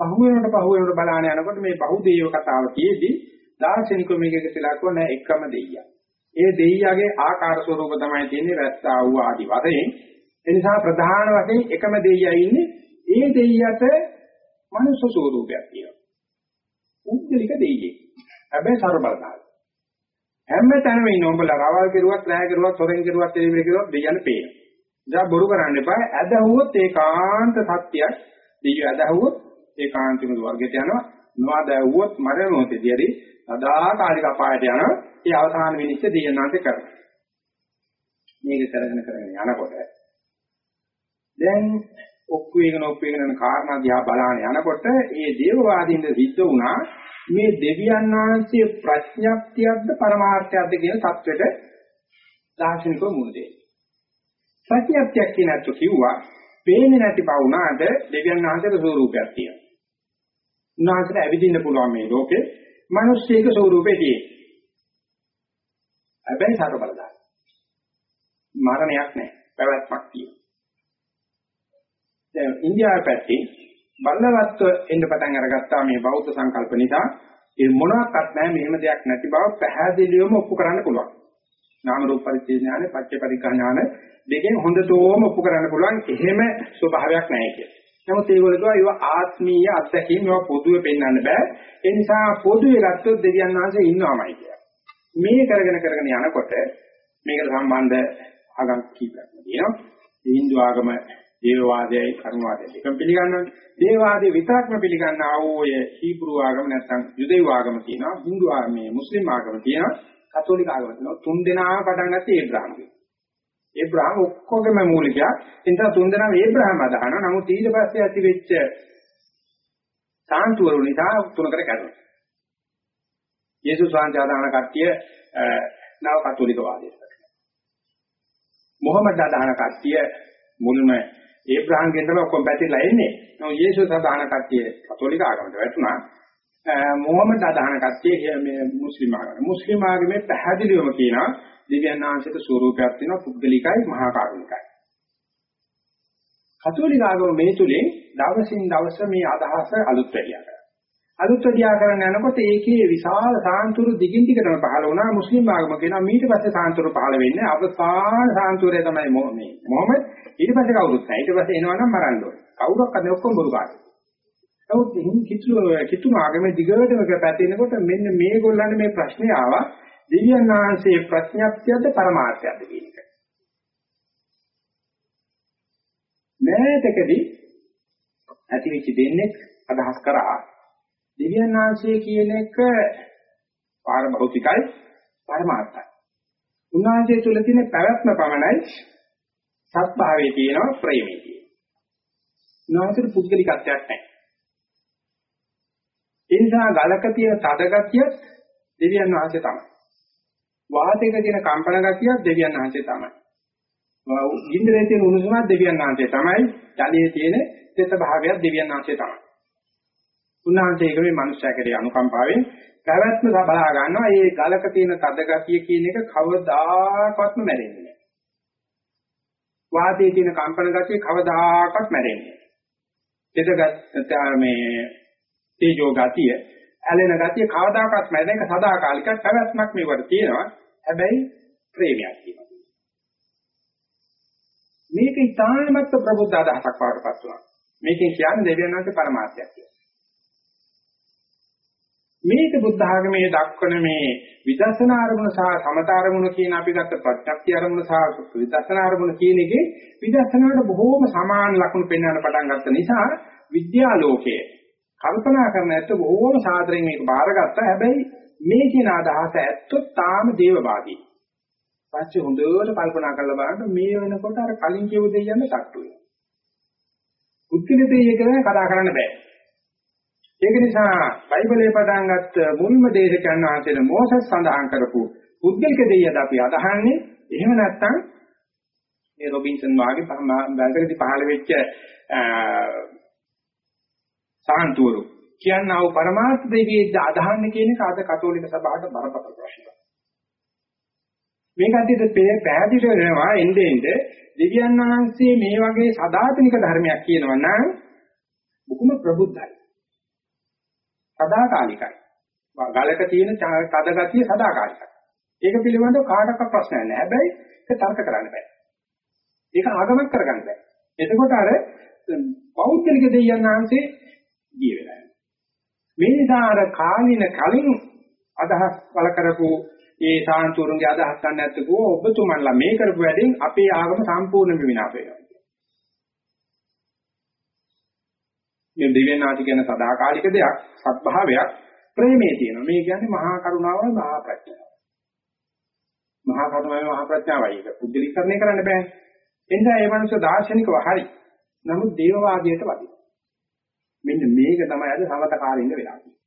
[SPEAKER 1] පහු වෙනකොට පහු වෙනකොට බලාන යනකොට මේ බහුදේව කතාව තියේදී දාර්ශනිකව මේකක කියලා කොන එකම දෙයියා. ඒ දෙයියාගේ ආකාර ස්වරූප තමයි තියෙන්නේ රැස්සා වූ ආදි වශයෙන්. ඒ නිසා ප්‍රධාන වශයෙන් එකම දෙයියා ඉන්නේ ඒ දෙයියට මනුෂ්‍ය ස්වරූපයක් තියෙනවා. උද්දලික දෙයියෙක්. හැබැයි ਸਰබලදායි. හැම තැනම ඉන්න උඹලා රවල් කෙරුවත් රෑ කෙරුවත් සොරෙන් කෙරුවත් එළිවෙල කෙරුවත් දෙයයන් පේනවා. ඉතින් බොරු කරන්න එපා. ඇදහුවොත් ඒකාන්ත සත්‍යයක්. දෙයිය ඇදහුවොත් ඒකාන්තිම වර්ගයට යනවා. නොඅදහුවොත් මරණ මොහොතේදී සදාකාලික අපායට යනවා. ඒ අවසාන විනිශ්චය දෙයයන්ාන්ත කරනවා. මේක කරගෙන කරගෙන යනකොට දැන් ඔක්කො වේගන ඔක්කො වේගන යන කාරණා දිහා බලාන යනකොට ඒ දේවවාදීන්ද සිද්ධ වුණා මේ දෙවියන් වහන්සේ ප්‍රඥප්තියක්ද පරමාර්ථයක්ද කියන தത്വෙට දාර්ශනිකව මුහුණ දෙන්නේ. ප්‍රඥප්තියක් කියන අතු කිව්වා පේන්නේ නැති බව උනාට දෙවියන් වහන්සේගේ ස්වරූපයක් තියෙනවා. උන්වහන්සේට ඇවිදින්න පුළුවන් මේ ලෝකේ මිනිස්සෙක ස්වරූපෙදී. හැබැයි සතර බලදායි. මරණයක් නැහැ. පැවැත්මක් තියෙනවා. දැන් ඉන්දියාවේ පැත්තේ බලවත්ව එන්න පටන් අරගත්තා මේ බෞද්ධ සංකල්ප නිසා ඒ මොනවාක්වත් නැහැ මෙහෙම දෙයක් නැති බව පැහැදිලිවම ඔප්පු කරන්න පුළුවන්. නාම රූප පරිච්ඡේඥාන, පච්ච පරිග්‍රහණාන දෙකෙන් හොඳටම ඔප්පු කරන්න පුළුවන් එහෙම ස්වභාවයක් නැහැ කියලා. නමුත් ඒගොල්ලෝ කියවා ඒවා ආත්මීය අත්දැකීම් ඒවා පොදුවේ පෙන්වන්න බෑ. ඒ නිසා පොදුවේ ගත්තොත් දෙවියන් වහන්සේ ඉන්නවමයි කියලා. මේ කරගෙන කරගෙන යනකොට මේකට සම්බන්ධ ආගම් කීපයක් තියෙනවා. හින්දු ආගම දේවවාදයයි කර්මවාදයයි එකම පිළිගන්නවා. දේවවාදයේ විතරක්ම පිළිගන්නා වූ ඔය හීබ්‍රු ආගම නැත්නම් යුදෙව් ආගම තියෙනවා. හින්දු ආගමේ මුස්ලිම් ආගම තියෙනවා. කතෝලික ආගම තියෙනවා. තුන් දෙනාම පටන් ගත්තේ ඒබ්‍රාහම්ගෙන්. ඒබ්‍රාහම් ඔක්කොගේම මූලිකයා. ඒ නිසා තුන් දෙනාම ඒබ්‍රාහම් අදහනවා. නමුත් ඊට පස්සේ ඇති වෙච්ච සාන්තුවරු නිසා තුනකට කැඩුණා. යේසුස් වහන්සේ අදහන කට්ටිය නව කතෝලික වාදයට. මොහමඩ් අදහන කට්ටිය මුල්ම ඒබ්‍රාහම්ගෙන් තමයි ඔක්කොම පැතිරලා එන්නේ. නෝ යේසුස් අදහන කට්ටිය කතෝලික ආගමට වැටුණා. මොහමඩ් අදහන කට්ටිය මේ මුස්ලිම් ආගම. මුස්ලිම් ආගමේ පැහැදිලිවම කියනවා දිව්‍යන් ආංශික ස්වරූපයක් තියෙනවා පුද්ගලිකයි මහා කාරුණිකයි. කතෝලික ආගම මේ තුලින් දවසින් දවස මේ අදහස අලුත් වෙලියා කරනවා. අලුත් වෙලියා කරන යනකොට ඒකේ විශාල සාන්තුරු දිගින් දිගටම පහළ වුණා මුස්ලිම් ආගම කියනවා ඊට පස්සේ සාන්තුරු පහළ වෙන්නේ අවසාන සාන්තුරේ තමයි මේ මොහමඩ් ඊට පස්සේ කවුරුත් නැහැ ඊට පස්සේ එනවනම් මරන්න ඕනේ. කවුරක් අද ඔක්කොම බොරු කාරයි. නමුත් හින් කිතු කිතු ආගමේ දිගටම පැතිරෙනකොට මෙන්න මේගොල්ලන්ට මේ ප්‍රශ්නේ ආවා දිව්‍යන් වහන්සේ ප්‍රඥප්තියද පරමාර්ථයද කියන එක. මේතකදී ඇතිවිච්ච දෙන්නේ අදහස් කරා දිව්‍යන් වහන්සේ කියන එක පාරභෞතිකයි පරමාර්ථයි. උන්වහන්සේ තුල තියෙන පැවැත්ම පමණයි සත්භාවයේ තියෙනවා ප්‍රේමයේ තියෙනවා. උන්වහන්සේට පුද්ගලිකත්වයක් නැහැ. ඒ නිසා ගලක තියෙන තද ගතිය දෙවියන් වහන්සේ තමයි. වාතයක තියෙන කම්පන ගතිය දෙවියන් වහන්සේ තමයි. ඉන්ද්‍රයේ තියෙන උණුසුමත් දෙවියන් වහන්සේ තමයි. ජලයේ තියෙන තෙත භාවයක් දෙවියන් වහන්සේ තමයි. උන්වහන්සේ ඒක මේ මනුෂ්‍යය කෙරේ අනුකම්පාවෙන් පැවැත්ම බලා ගන්නවා. මේ ගලක තියෙන තද ගතිය කියන එක කවදාකවත්ම මැරෙන්නේ නැහැ. වාතයේ තියෙන කම්පන ගතිය කවදාකවත් මැරෙන්නේ නැහැ. තෙත මේ තේජෝ ගතිය ඇලෙන ගතිය කවදාකවත් නැහැ. ඒක සදාකාලික පැවැත්මක් මේවට තියෙනවා. හැබැයි ප්‍රේමයක් තියෙනවා. මේක ඉතාමත් ප්‍රබුද්ධ අදහසක් වඩපත් වුණා. මේකෙන් කියන්නේ දෙවියන් වහන්සේ පරමාර්ථයක් කියලා. මේක බුද්ධ ආගමේ දක්වන මේ විදර්ශනා අරමුණ සහ සමත අරමුණ කියන අපි ගත්ත ප්‍රත්‍යක්ෂ අරමුණ සහ විදර්ශනා අරමුණ කියන එකේ විදර්ශනාවට බොහෝම සමාන ලක්ෂණ පෙන්වන්න පටන් ගත්ත නිසා විද්‍යා ලෝකයේ කල්පනා කරන ඇත්ත බොහෝම සාදරයෙන් මේක බාරගත්තා. හැබැයි මේ කියන අදහස ඇත්තොත් තාම දේවවාදී. පස්සේ හොඳට කල්පනා කරලා බලන්න මේ වෙනකොට අර කලින් කියපු දෙයයන් සට්ටු වෙනවා. උත්කල දෙයක කතා කරන්න බෑ. ඒක නිසා බයිබලයේ පටන් ගත්ත මුල්ම දේශකයන් වහන්සේන මෝසස් සඳහන් කරපු පුද්ගලික දෙයද අපි අදහන්නේ එහෙම නැත්නම් මේ රොබින්සන් වාගේ බැලකදී පහළ වෙච්ච සාන්තුරු කියනවා පරමාර්ථ දෙවියේ අදහන්නේ කියන එක අද කතෝලික සභාවට බරපතල ප්‍රශ්නයක්. මේක අදිට පැහැදිලි වෙනවා එnde ende දෙවියන් වහන්සේ මේ වගේ සදාතනික ධර්මයක් කියනවා නම් බොහොම ප්‍රබුද්ධයි. සදාකාලිකයි. ගලක තියෙන තද ගතිය සදාකාලිකයි. ඒක පිළිබඳව කාටවත් ප්‍රශ්නයක් නැහැ. හැබැයි ඒක තර්ක කරන්න බෑ. ඒක ආගමක් කරගන්න බෑ. එතකොට අර පෞද්ගලික දෙවියන් වහන්සේ ගිය වෙලාව. මේ නිසා අර කාලින කලින් අදහස් පළ කරපු ඒ සාන්තුරුන්ගේ අදහස් ගන්න නැත්කෝ ඔබතුමන්ලා මේ කරපු වැඩෙන් අපේ ආගම සම්පූර්ණයෙන්ම විනාශ වෙනවා. මේ දෙවියන්ාති කියන සදාකාලික දෙයක් සත්භාවයක් ප්‍රේමයේ තියෙනවා. මේ කියන්නේ මහා කරුණාවයි මහා ප්‍රඥාවයි. මහා කරුණාවයි මහා ප්‍රඥාවයි ඒක පුදුලිකරණය කරන්න බෑ. එනිසා මේ මනුස්ස දාර්ශනිකව හරි. නමුත් දේවවාදයට වදිනවා. මෙන්න මේක තමයි අද සමතකාරින්ද වෙලා තියෙන්නේ.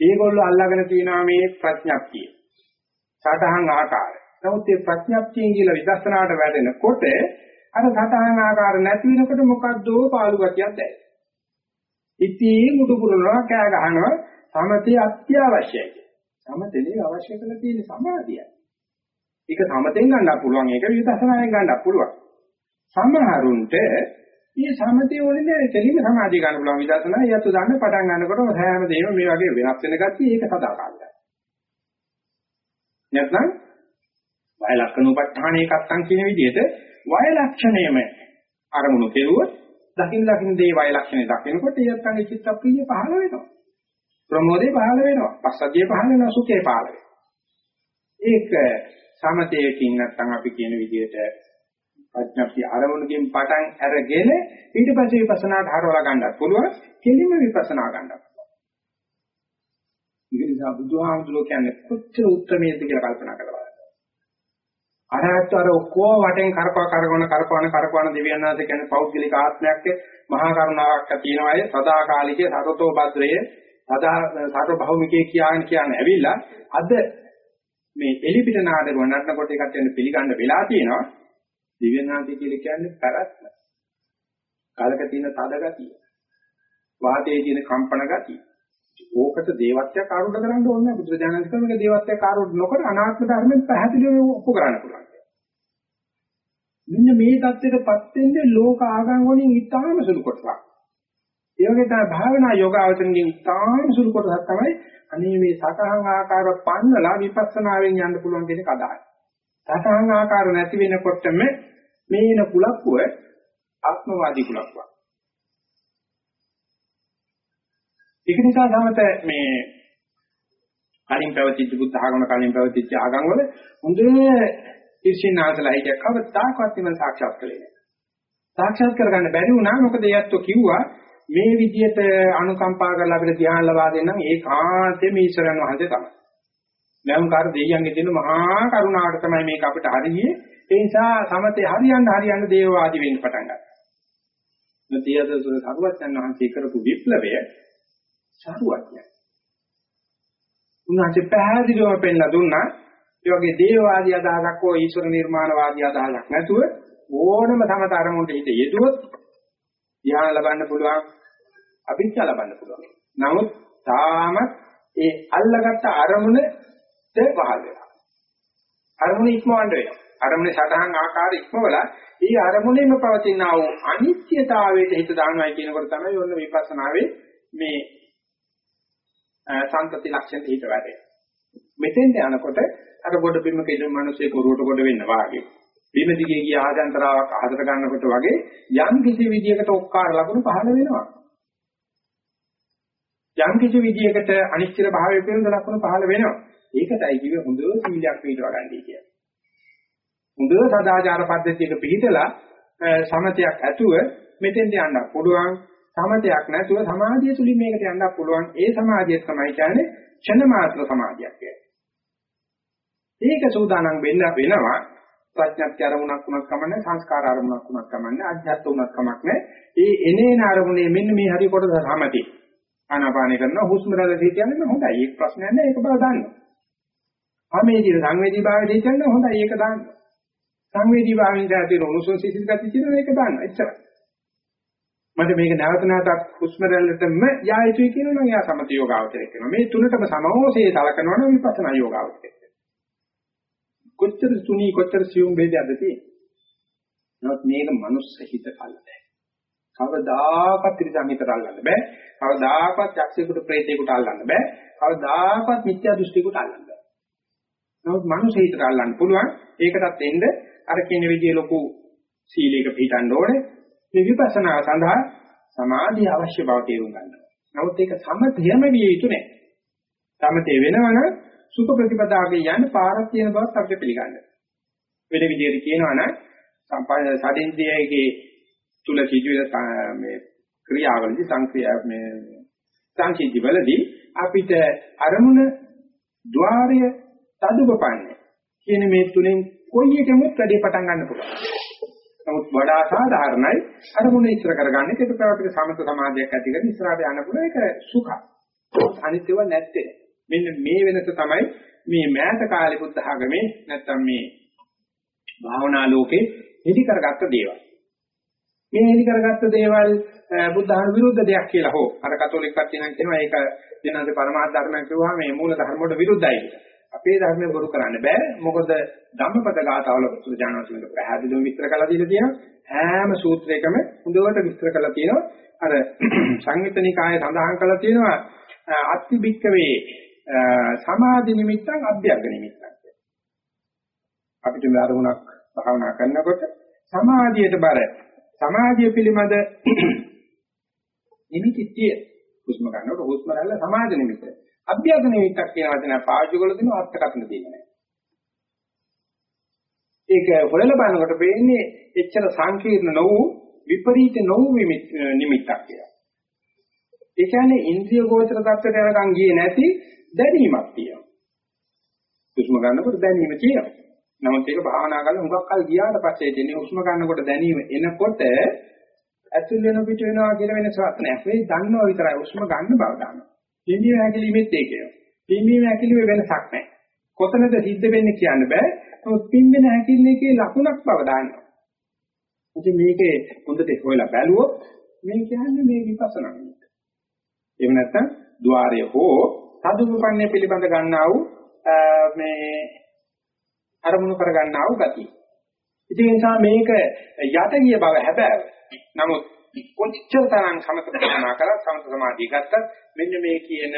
[SPEAKER 1] ඒගොල්ලෝ අල්ලාගෙන තියෙනවා මේ ප්‍රඥප්තිය. සතහන් ආකාරය. නමුත් මේ ප්‍රඥප්තියෙන් කියලා විදර්ශනාවට වැඩෙනකොට අර සතහන් ආකාර නැති වෙනකොට මොකද්ද පාළු ගතියක් දැනෙන්නේ. ඉතින් මුඩු පුරනවා කෑ ගහනවා සමතේ අත්‍යවශ්‍යයි. සමතේ අවශ්‍ය කරලා තියෙන සමාධියයි. ඒක සමතෙන් ගන්නත් පුළුවන් ඒක විපස්සනායෙන් ගන්නත් පුළුවන්. සමහරුන්ට මේ සමතේ වලින් දෙලින්ම සමාධිය ගන්න පුළුවන් විදර්ශනා යතු දාන්න පටන් ගන්නකොට හැම දෙයක්ම මේ වගේ වෙනස් වෙන ගැතිය ඒක සදාකාලිකයි. නැත්නම් වය ලක්ෂණෝපත්ථාන එකත්තන් කියන විදිහට වය ලක්ෂණයම අරමුණු කෙරුවොත් දකින් දකින් දේ වය ලක්ෂණය දකිනකොට ඒත්තන්ගේ චිත්ත ප්‍රීතිය පහළ වෙනවා. ප්‍රමෝදේ පහළ වෙනවා. පස්සද්ධිය පහළ වෙනවා. සුඛේ පහළ වෙනවා. ඒක සමතේකින් නැත්නම් අපි කියන විදිහට ප්‍රඥප්ති අරමුණකින් පටන් අරගෙන ඊට පස්සේ විපස්සනාට හරවලා ගන්නත් පුළුවන්. කෙලින්ම විපස්සනා ගන්නත් පුළුවන්. ඒ නිසා බුදුහාමුදුරුවෝ කියන්නේ කොච්චර උත්තරමේද කියලා කල්පනා කරලා අරහත් අර ඔක්කොම වටෙන් කරපා කරගොන කරපාන කරපාන දෙවියන් වහන්සේ කියන්නේ පෞද්ගලික ආත්මයක් මහා කරුණාවක් තියෙනවා ඒ සදාකාලිකේ සතතෝ භද්‍රයේ සදා සතර භෞමිකේ කියන කියන්නේ ඇවිල්ලා අද මේ එලිපිට නාඩගම නටනකොට ඒකට යන පිළිගන්න වෙලා තියෙනවා. දෙවියන් වහන්සේ කියලා කියන්නේ පැරැත්ම කලක තියෙන තද ගතිය. වාතයේ තියෙන කම්පන ගතිය. ඕකට දේවත්වයක් ආරෝඪ කරන්න ඕනේ නැහැ. බුදුරජාණන් වහන්සේ දේවත්වයක් ආරෝඪ නොකර අනාත්ම ධර්මයෙන් පැහැදිලිව ඔප්පු කරන්න පුළුවන්. මෙන්න මේ தත්ත්වයටපත් වෙන්නේ ලෝක ආගම් වලින් ඉතාම සුළු කොටසක්. ඒ වගේ තමයි භාවනා යෝගාවචරණයෙන් ඉතාම සුළු කොටසක් තමයි අනේ මේ සතහන් ආකාර පන්නලා විපස්සනාවෙන් යන්න පුළුවන් කියන කතාව. සතහන් ආකාර නැති වෙනකොටම මේන කුලප්පුව ආත්මවාදී කුලප්පුවක්. ඒක නිසා තමයි මේ කලින් පැවතිච්ච බුද්ධ ආගම කලින් පැවතිච්ච ආගම් වල හොඳේ ඉර්ෂිනාසලා හිටිය කවදාකවත් නිවන සාක්ෂාත් කළේ නැහැ. සාක්ෂාත් කරගන්න බැරි වුණා මොකද ඒයත්ෝ කිව්වා මේ විදියට අනුකම්පා කරලා අපිට ධ්‍යාන ලබා දෙන්නම් ඒකාන්තයෙන් මේ ඊශ්වරයන් වහන්සේ තමයි. නැවුම්කාර දෙයියන්ගේ තියෙන මහා කරුණාවට තමයි මේක අපිට හරියේ. ඒ නිසා සමතේ හරියන්න හරියන්න දේවවාදී වෙන්න පටන් ගත්තා. නතියද සරුවච්චන් වහන්සේ කරපු විප්ලවය සරුවඥයි. උන්වහන්සේ පැහැදිලිවම පෙන්නලා දුන්නා ඒ වගේ දේවවාදී අදහසක් හෝ ඊශ්වර නිර්මාණවාදී අදහසක් නැතුව ඕනම සමත අරමුණට හිත යෙදුවොත් ධ්‍යාන ලබන්න පුළුවන් අභිඥා ලබන්න පුළුවන්. නමුත් තාමත් ඒ අල්ලගත්ත අරමුණට පහළ වෙනවා. අරමුණ ඉක්මවන්න වෙනවා. අරමුණේ සටහන් ආකාර ඉක්මවලා ඒ අරමුණේම පවතින ආ වූ අනිත්‍යතාවයට හිත දානවායි කියනකොට තමයි ඔන්න විපස්සනාවේ මේ සංතති ලක්ෂණ හිත වැඩේ. මෙතෙන්ට යනකොට අර ගොඩ බිමක ඉන්න මිනිස්සේ කරුවට ගොඩ වෙන්න වාගේ. බිම දිගේ ගිය ආජන්තරාවක් අහකට ගන්නකොට වගේ යම් කිසි විදියකට ඔක්කාර ලකුණු පහළ වෙනවා. යම් කිසි විදියකට අනිශ්චිත භාවය පිළිබඳ ලකුණු පහළ වෙනවා. ඒකටයි කිව්වේ හොඳ සීලයක් පිළිටව ගන්නයි කියන්නේ. හොඳ සදාචාර පද්ධතියක පිළිතලා සමතයක් ඇතුව මෙතෙන්ට යන්න පුළුවන්. සමතයක් නැතුව සමාධිය තුලින් මේකට යන්න පුළුවන්. ඒ සමාධිය තමයි කියන්නේ ක්ෂණ මාත්‍ර සමාධියක් කියන්නේ. ඒක සූදානම් වෙන්න වෙනවා ප්‍රඥාත්‍ය අරමුණක් උනත් කමන්නේ සංස්කාර අරමුණක් උනත් කමන්නේ අධ්‍යාත්ම උනත් කමක් නැහැ. ඒ එනේන අරමුණේ මෙන්න මේ හරි කොට සමති. ආනාපානය කරනවා හුස්ම රැල්ල කියන්නේ හොඳයි. ඒක ප්‍රශ්නයක් නැහැ. ඒක බව දන්නවා. ආමේදී සංවේදී භාවයේ කියන්නේ හොඳයි. ඒක දාන්න. සංවේදී භාවයෙන් දැතින උණුසුම් සිසිල් ගති කියන එක දාන්න. එච්චරයි. මට මේක නැවත නැවතත් හුස්ම රැල්ලටම යා යුතුයි කියනවා නම් එයා සමත යෝගාවචරයක් වෙනවා. මේ තුනටම සමෝසේ සලකනවා නම් විපස්සනා යෝගාවචරයක්. කොච්චර සුණී කොච්චර සියුම් ભેදයක්ද තියෙන්නේ. නමුත් මේක මනුස්ස හිත කල්ද. කවදාකවත් ත්‍රිසංහිතට අල්ලන්න බෑ. කවදාකවත් යක්ෂයෙකුට ප්‍රේතයෙකුට අල්ලන්න බෑ. කවදාකවත් මිත්‍යා දෘෂ්ටියකට අල්ලන්න බෑ. නමුත් මනුස්ස හිතට අල්ලන්න පුළුවන්. ඒකටත් එන්න අර කියන විදිහේ ලොකු සීලයක පිටන්න ඕනේ. මේ විපස්සනා සඳහා සමාධිය අවශ්‍ය බව තේරුම් ගන්නවා. නමුත් ඒක සමතයම විය යුතු නෑ. සමතේ වෙනවනම් සුඛ ප්‍රතිපදාවේ යන පාරක් තියෙන බවත් අපිට පිළිගන්න. වෙන විදිහට කියනවා නම් සදින්දියේගේ තුල සිදුවෙන මේ ක්‍රියාවලින් සංක්‍රියා මේ සංකීර්ණවලදී අපිට අරමුණ ద్వාරය තදුපපන්නේ කියන මේ තුනෙන් කොයි එකෙමුත් වැඩි පටන් ගන්න පුළුවන්. නමුත් වඩා සාධාරණයි අරමුණ ඉස්සර කරගන්න ඒක අපිට සමත සමාධියක් ඇති කරගෙන ඉස්සරහට යන්න පුළුවන් ඒක සුඛ. අනිත් ඒවා නැත්තේ. මෙන්න මේ වෙනස තමයි මේ මෑත කාලේ බුද්ධ ආගමේ නැත්තම් මේ භාවනා ලෝකේ හෙලි කරගත්ත දේවල්. මේ හෙලි කරගත්ත දේවල් බුද්ධ ආගම විරුද්ධ දෙයක් කියලා හෝ අර කතෝලික කට්ටිය නම් කියනවා ඒක දෙනන්ද පරමාර්ථ ධර්මයක් කියුවා මේ මූල ධර්ම වලට විරුද්ධයි. අපේ ධර්මය බොරු කරන්න බෑ. මොකද ධම්මපද ගාථාවල බුදුජානක පැහැදිලිව විස්තර කරලා දීලා තියෙනවා. හැම සූත්‍රයකම හොඳට විස්තර කරලා තියෙනවා. අර සංයුතනිකාය සඳහන් කරලා තියෙනවා අත්ති බික්කවේ සමාධි නිමිත්තන් අභ්‍යග්ග නිමිත්තන්. අපිට මේ අරමුණක් භාවනා කරනකොට සමාධියට බර සමාධිය පිළිබඳ නිමිතිය හුස්ම ගන්නකොට හුස්ම රැල්ල සමාධි නිමිත්ත. අභ්‍යග්ග නිමිත්තක් කියන වචන පාවිච්චි කරලා දෙන අර්ථකථන දෙන්නේ නැහැ. ඒක හොලල බලනකොට වෙන්නේ එච්චර සංකීර්ණ නොවු විපරීත නොවු නිමිත්තක් කියලා. ඒ කියන්නේ ඉන්ද්‍රිය ගෝචර தත්ත්වයට යනකම් ගියේ නැති දැනීමක් තියෙනවා. හුස්ම ගන්නකොට දැනීම තියෙනවා. නමුත් ඒක භාවනා කරලා හුඟක් කල් ගියාට පස්සේ දෙන්නේ හුස්ම ගන්නකොට දැනීම එනකොට ඇතුල් වෙන පිට වෙනවා කියන වෙනසක් නැහැ. මේ දන්නවා විතරයි හුස්ම ගන්න බව දන්නවා. පිම්බීම හැකිලිමෙත් ඒකේ. පිම්බීම හැකිලිමේ වෙනසක් නැහැ. කොතනද සිද්ධ වෙන්නේ කියන්න බෑ. නමුත් පිම්බෙන හැකිලිමේ ලකුණක් බව දන්නවා. ඉතින් මේකේ හොඳට හොයලා බැලුවොත් මේ කියන්නේ මේ විපස්සනා නෙමෙයි. එහෙම නැත්නම් ద్వාරය හෝ සදුපන්නේ පිළිබඳ ගන්නා වූ මේ අරමුණු කර ගන්නා වූ ගතිය. ඉතින් ඒ නිසා මේක යට ගිය බව හැබැයි. නමුත් කොච්චර තරම් සමත භාවනා කරත් සමත සමාධිය ගත්තත් මෙන්න මේ කියන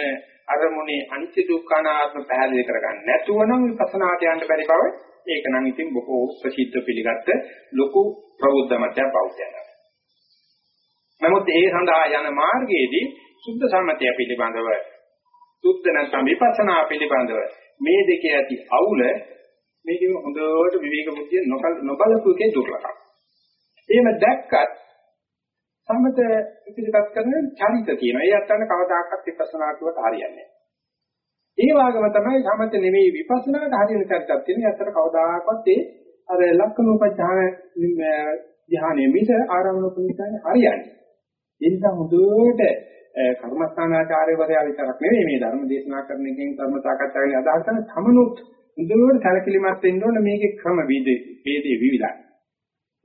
[SPEAKER 1] අරමුණේ අනිත්‍ය දුක්ඛනාත්ම පැහැදිලි කරගන්න නැතුව නම් විපස්සනාට යන්න බැරි බව ඒක නම් ඉතින් බොහෝ ප්‍රසිද්ධ පිළිගත්ත ලොකු ප්‍රබුද්ධ මතය බෞද්ධයන. නමුත් ඒ සඳහා යන මාර්ගයේදී සුද්ධ සම්මතය පිළිබඳව සුද්ධ නැත්නම් විපස්සනා පිළිබඳව මේ දෙකේ ඇති අවුල මේකෙම හොඳට විවේක බුද්ධිය නොබලපු එකේ දුර්ලභම. එහෙම දැක්කත් සමත ඉදිරිපත් කරන චරිත තියෙනවා. ඒ අත්තන කවදාකවත් විපස්සනා කියවට හරියන්නේ නැහැ. ඒ වගේම තමයි සමත නෙවෙයි විපස්සනාට හරියන චරිතයක් තියෙන. ඒ අත්තන කවදාකවත් ඒ අර ලක්ෂණෝපඥාන ධ්‍යානෙ මිස ආරම්භනෝපනිසානේ හරියන්නේ. ඒ නිසා හොඳට කර්මස්ථානාචාර්යවරයා විතරක් නෙවෙයි මේ ධර්ම දේශනා කරන එකෙන් ධර්ම සාකච්ඡාවේ අදහස් කරන සමනුත් හොඳට සැලකිලිමත් වෙන්න ඕන මේකේ ක්‍රම වේදේ විවිධයි.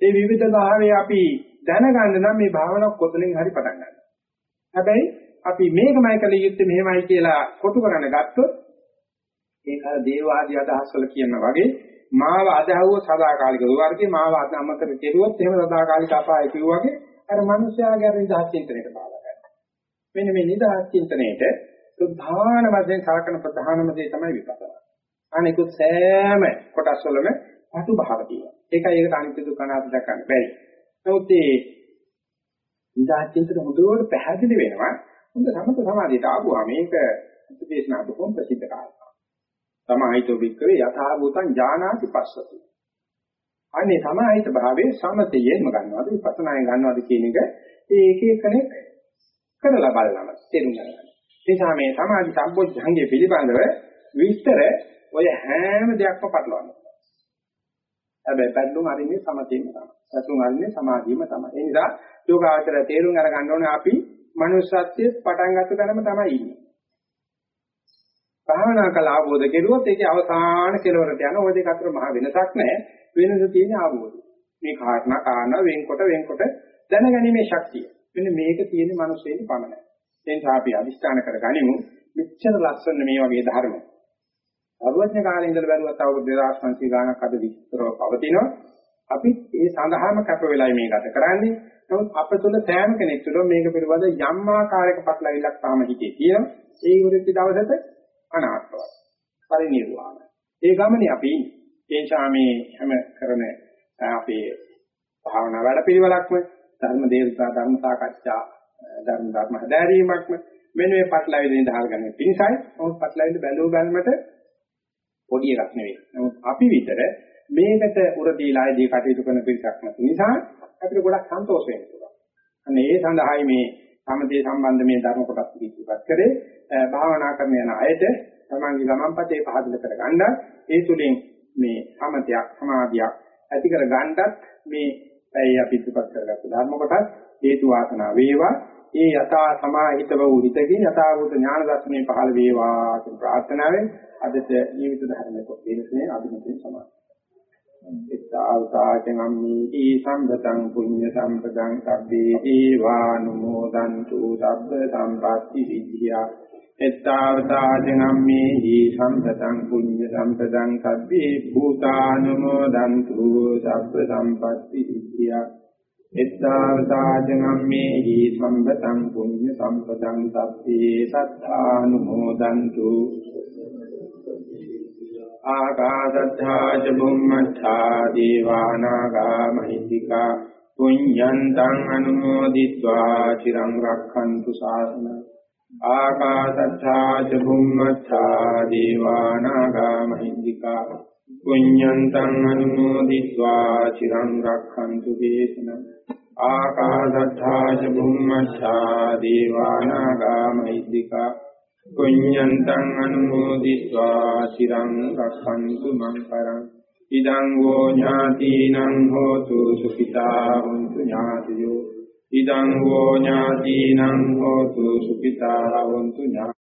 [SPEAKER 1] ඒ විවිධ භාවය අපි දැනගන්න නම් මේ භාවනාව කොතනින් හරි පටන් ගන්න. හැබැයි අපි මේකමයි කළ යුත්තේ මෙහෙමයි කියලා කොටු කරන්න ගත්තොත් ඒක අර දේවාදී අදහස් වල කියන වගේ මාව අදහුව සදාකාලික වර්ගයේ මාව අමතක කෙරුවොත් එහෙම සදාකාලික අපාය කිව්වාගේ අර මිනිස්යාගේ අර නිදහස් චින්තනයට බාධා කරනවා. මෙන්න මේ නිදහස් චින්තනයේට ප්‍රධාන වශයෙන් සලකන ප්‍රධානම දේ තමයි විපස්සනා. අනිකුත් සෑම කොටස් වලම අතු භාව තියෙනවා. ඒකයි ඒකට අනිත්‍ය දුක්ඛ අනාත්ම දක්වන්න බැරි. නමුත් මේ ඉඳාචින්තන හොඳට පැහැදිලි වෙනවා. හොඳ සමත සමාධියට ආවම මේක උපදේශනා බොහොම ප්‍රසිද්ධ කාරණා. සමාහිතෝ වික්‍රේ යථා භූතං ඥානාති පස්සති. අනේ සමාහිත භාවයේ සමතයෙන්ම ගන්නවාද විපස්සනායෙන් ගන්නවාද කියන එක ඒක කෙනෙක් කරලා බලනවා තේරුම් ගන්නවා. ඒ නිසා මේ සමාධි සම්බොධ්‍යංගයේ පිළිබඳව විස්තර ඔය හැම දෙයක්ම පටලවන්න. හැබැයි පැද්දුම් අරින්නේ සමතේම තමයි. පැද්දුම් අරින්නේ සමාධියම තමයි. ඒ නිසා යෝගාචර තේරුම් අරගන්න ඕනේ අපි මනුස්සත්වයේ පටන් ගත්ත තැනම තමයි ඉන්නේ. භාවනා කළ ආවෝද කෙරුවොත් ඒකේ අවසාන කෙලවරට යන ওই දෙක අතර මහ වෙනසක් නැහැ. වෙනස තියෙන ආවෝදය. මේ කාරණා කාරණා වෙන්කොට වෙන්කොට දැනගැනීමේ ශක්තිය. මෙන්න මේක තියෙන මිනිස්සෙයින් පමණයි. ඒ නිසා අපි අදිස්ථාන කරගනිමු මෙච්චර ලස්සන මේ වගේ ධර්ම අරුවඥ කාලේ ඉඳලා බැලුවත් අවුරුදු 2500 ගාණක් අද විස්තරව පවතිනවා. අපි ඒ සඳහාම කැප වෙලයි මේ ගත කරන්නේ. නමුත් අප තුළ සෑම කෙනෙක් තුළ මේක පිළිබඳ යම් ආකාරයක පටලවිල්ලක් තාම හිතේ තියෙනවා. ඒ ඉවරෙච්ච දවසට අනාත්මයි. පරිණිරවාණ. ඒ ගමනේ අපි ඒ නිසා මේ හැම කරන අපේ භාවනා වැඩ පිළිවෙලක්ම ධර්ම දේශනා ධර්ම සාකච්ඡා ධර්ම ධර්ම හදාරීමක්ම මෙන්න මේ පටලවිලි නිදාගන්න පිණිසයි. නමුත් පටලවිලි බැලුව ගන්නට පොඩි එකක් නෙවෙයි. නමුත් අපි විතර මේකට උර දීලායේදී කටයුතු කරන පිරිසක් නැති නිසා අපිට ගොඩක් සන්තෝෂ වෙන්න පුළුවන්. අන්න ඒ සඳහායි මේ සමදේ සම්බන්ධ මේ ධර්ම කොටස් ඉදිරිපත් කරේ භාවනා කරන යන අයට තමන්ගේ ගමන්පතේ පහදල කරගන්න ඒ තුලින් මේ සමතයක් සමාධියක් ඇති කර ගන්නත් මේ ඇයි අපි ඉදිරිපත් කරගත්ත ධර්ම කොටස් හේතු වාසනා වේවා ඒ යථා සමාහිතව වූ හිතකින් යථාභූත ඥාන දර්ශනේ පහළ වේවා කියන ප්‍රාර්ථනාවෙන් අදට ජීවිත ධර්මයේ කොටේනේ අභිමුඛයෙන් සමාන. ඉත්තාවතාචං ඊ සම්පතං පුඤ්ඤ සම්පතං සබ්බේ දීවානුමෝදන්තු සබ්බ සම්පatti විද්‍යා එත්තාවතාජනම්මේහි සම්පතං පුඤ්ඤ සම්පතං සබ්බේ භූතානුමෝදන්තු සබ්බ සම්පත්ති සිද්ධියා එත්තාවතාජනම්මේහි සම්පතං පුඤ්ඤ සම්පතං සබ්බේ සත්තානුමෝදන්තු ආකාශත්තා ච බුම්මත්තා දීවානාගා මහිත්‍තිකා පුඤ්ඤන්තං අනුමෝදිत्वा චිරං රක්ඛන්තු ශාසනං ආකාශත්තා ච බුම්මත්තා දීවානාගා මහිත්‍තිකා පුඤ්ඤන්තං අනුමෝදිत्वा චිරං රක්ඛන්තු දේශනං ආකාශත්තා ච බුම්මත්තා දේවානාගා මහිද්దికා පුඤ්ඤන්තං අනුමෝදිत्वा චිරං රක්ඛන්තු මං පරං ඉදං වෝ ඥාතිනං හෝතු සුඛිතා හොන්තු ඥාතියෝ ඉදං වෝ ඥාතිනං හෝතු සුඛිතා හොන්තු ඥාතියෝ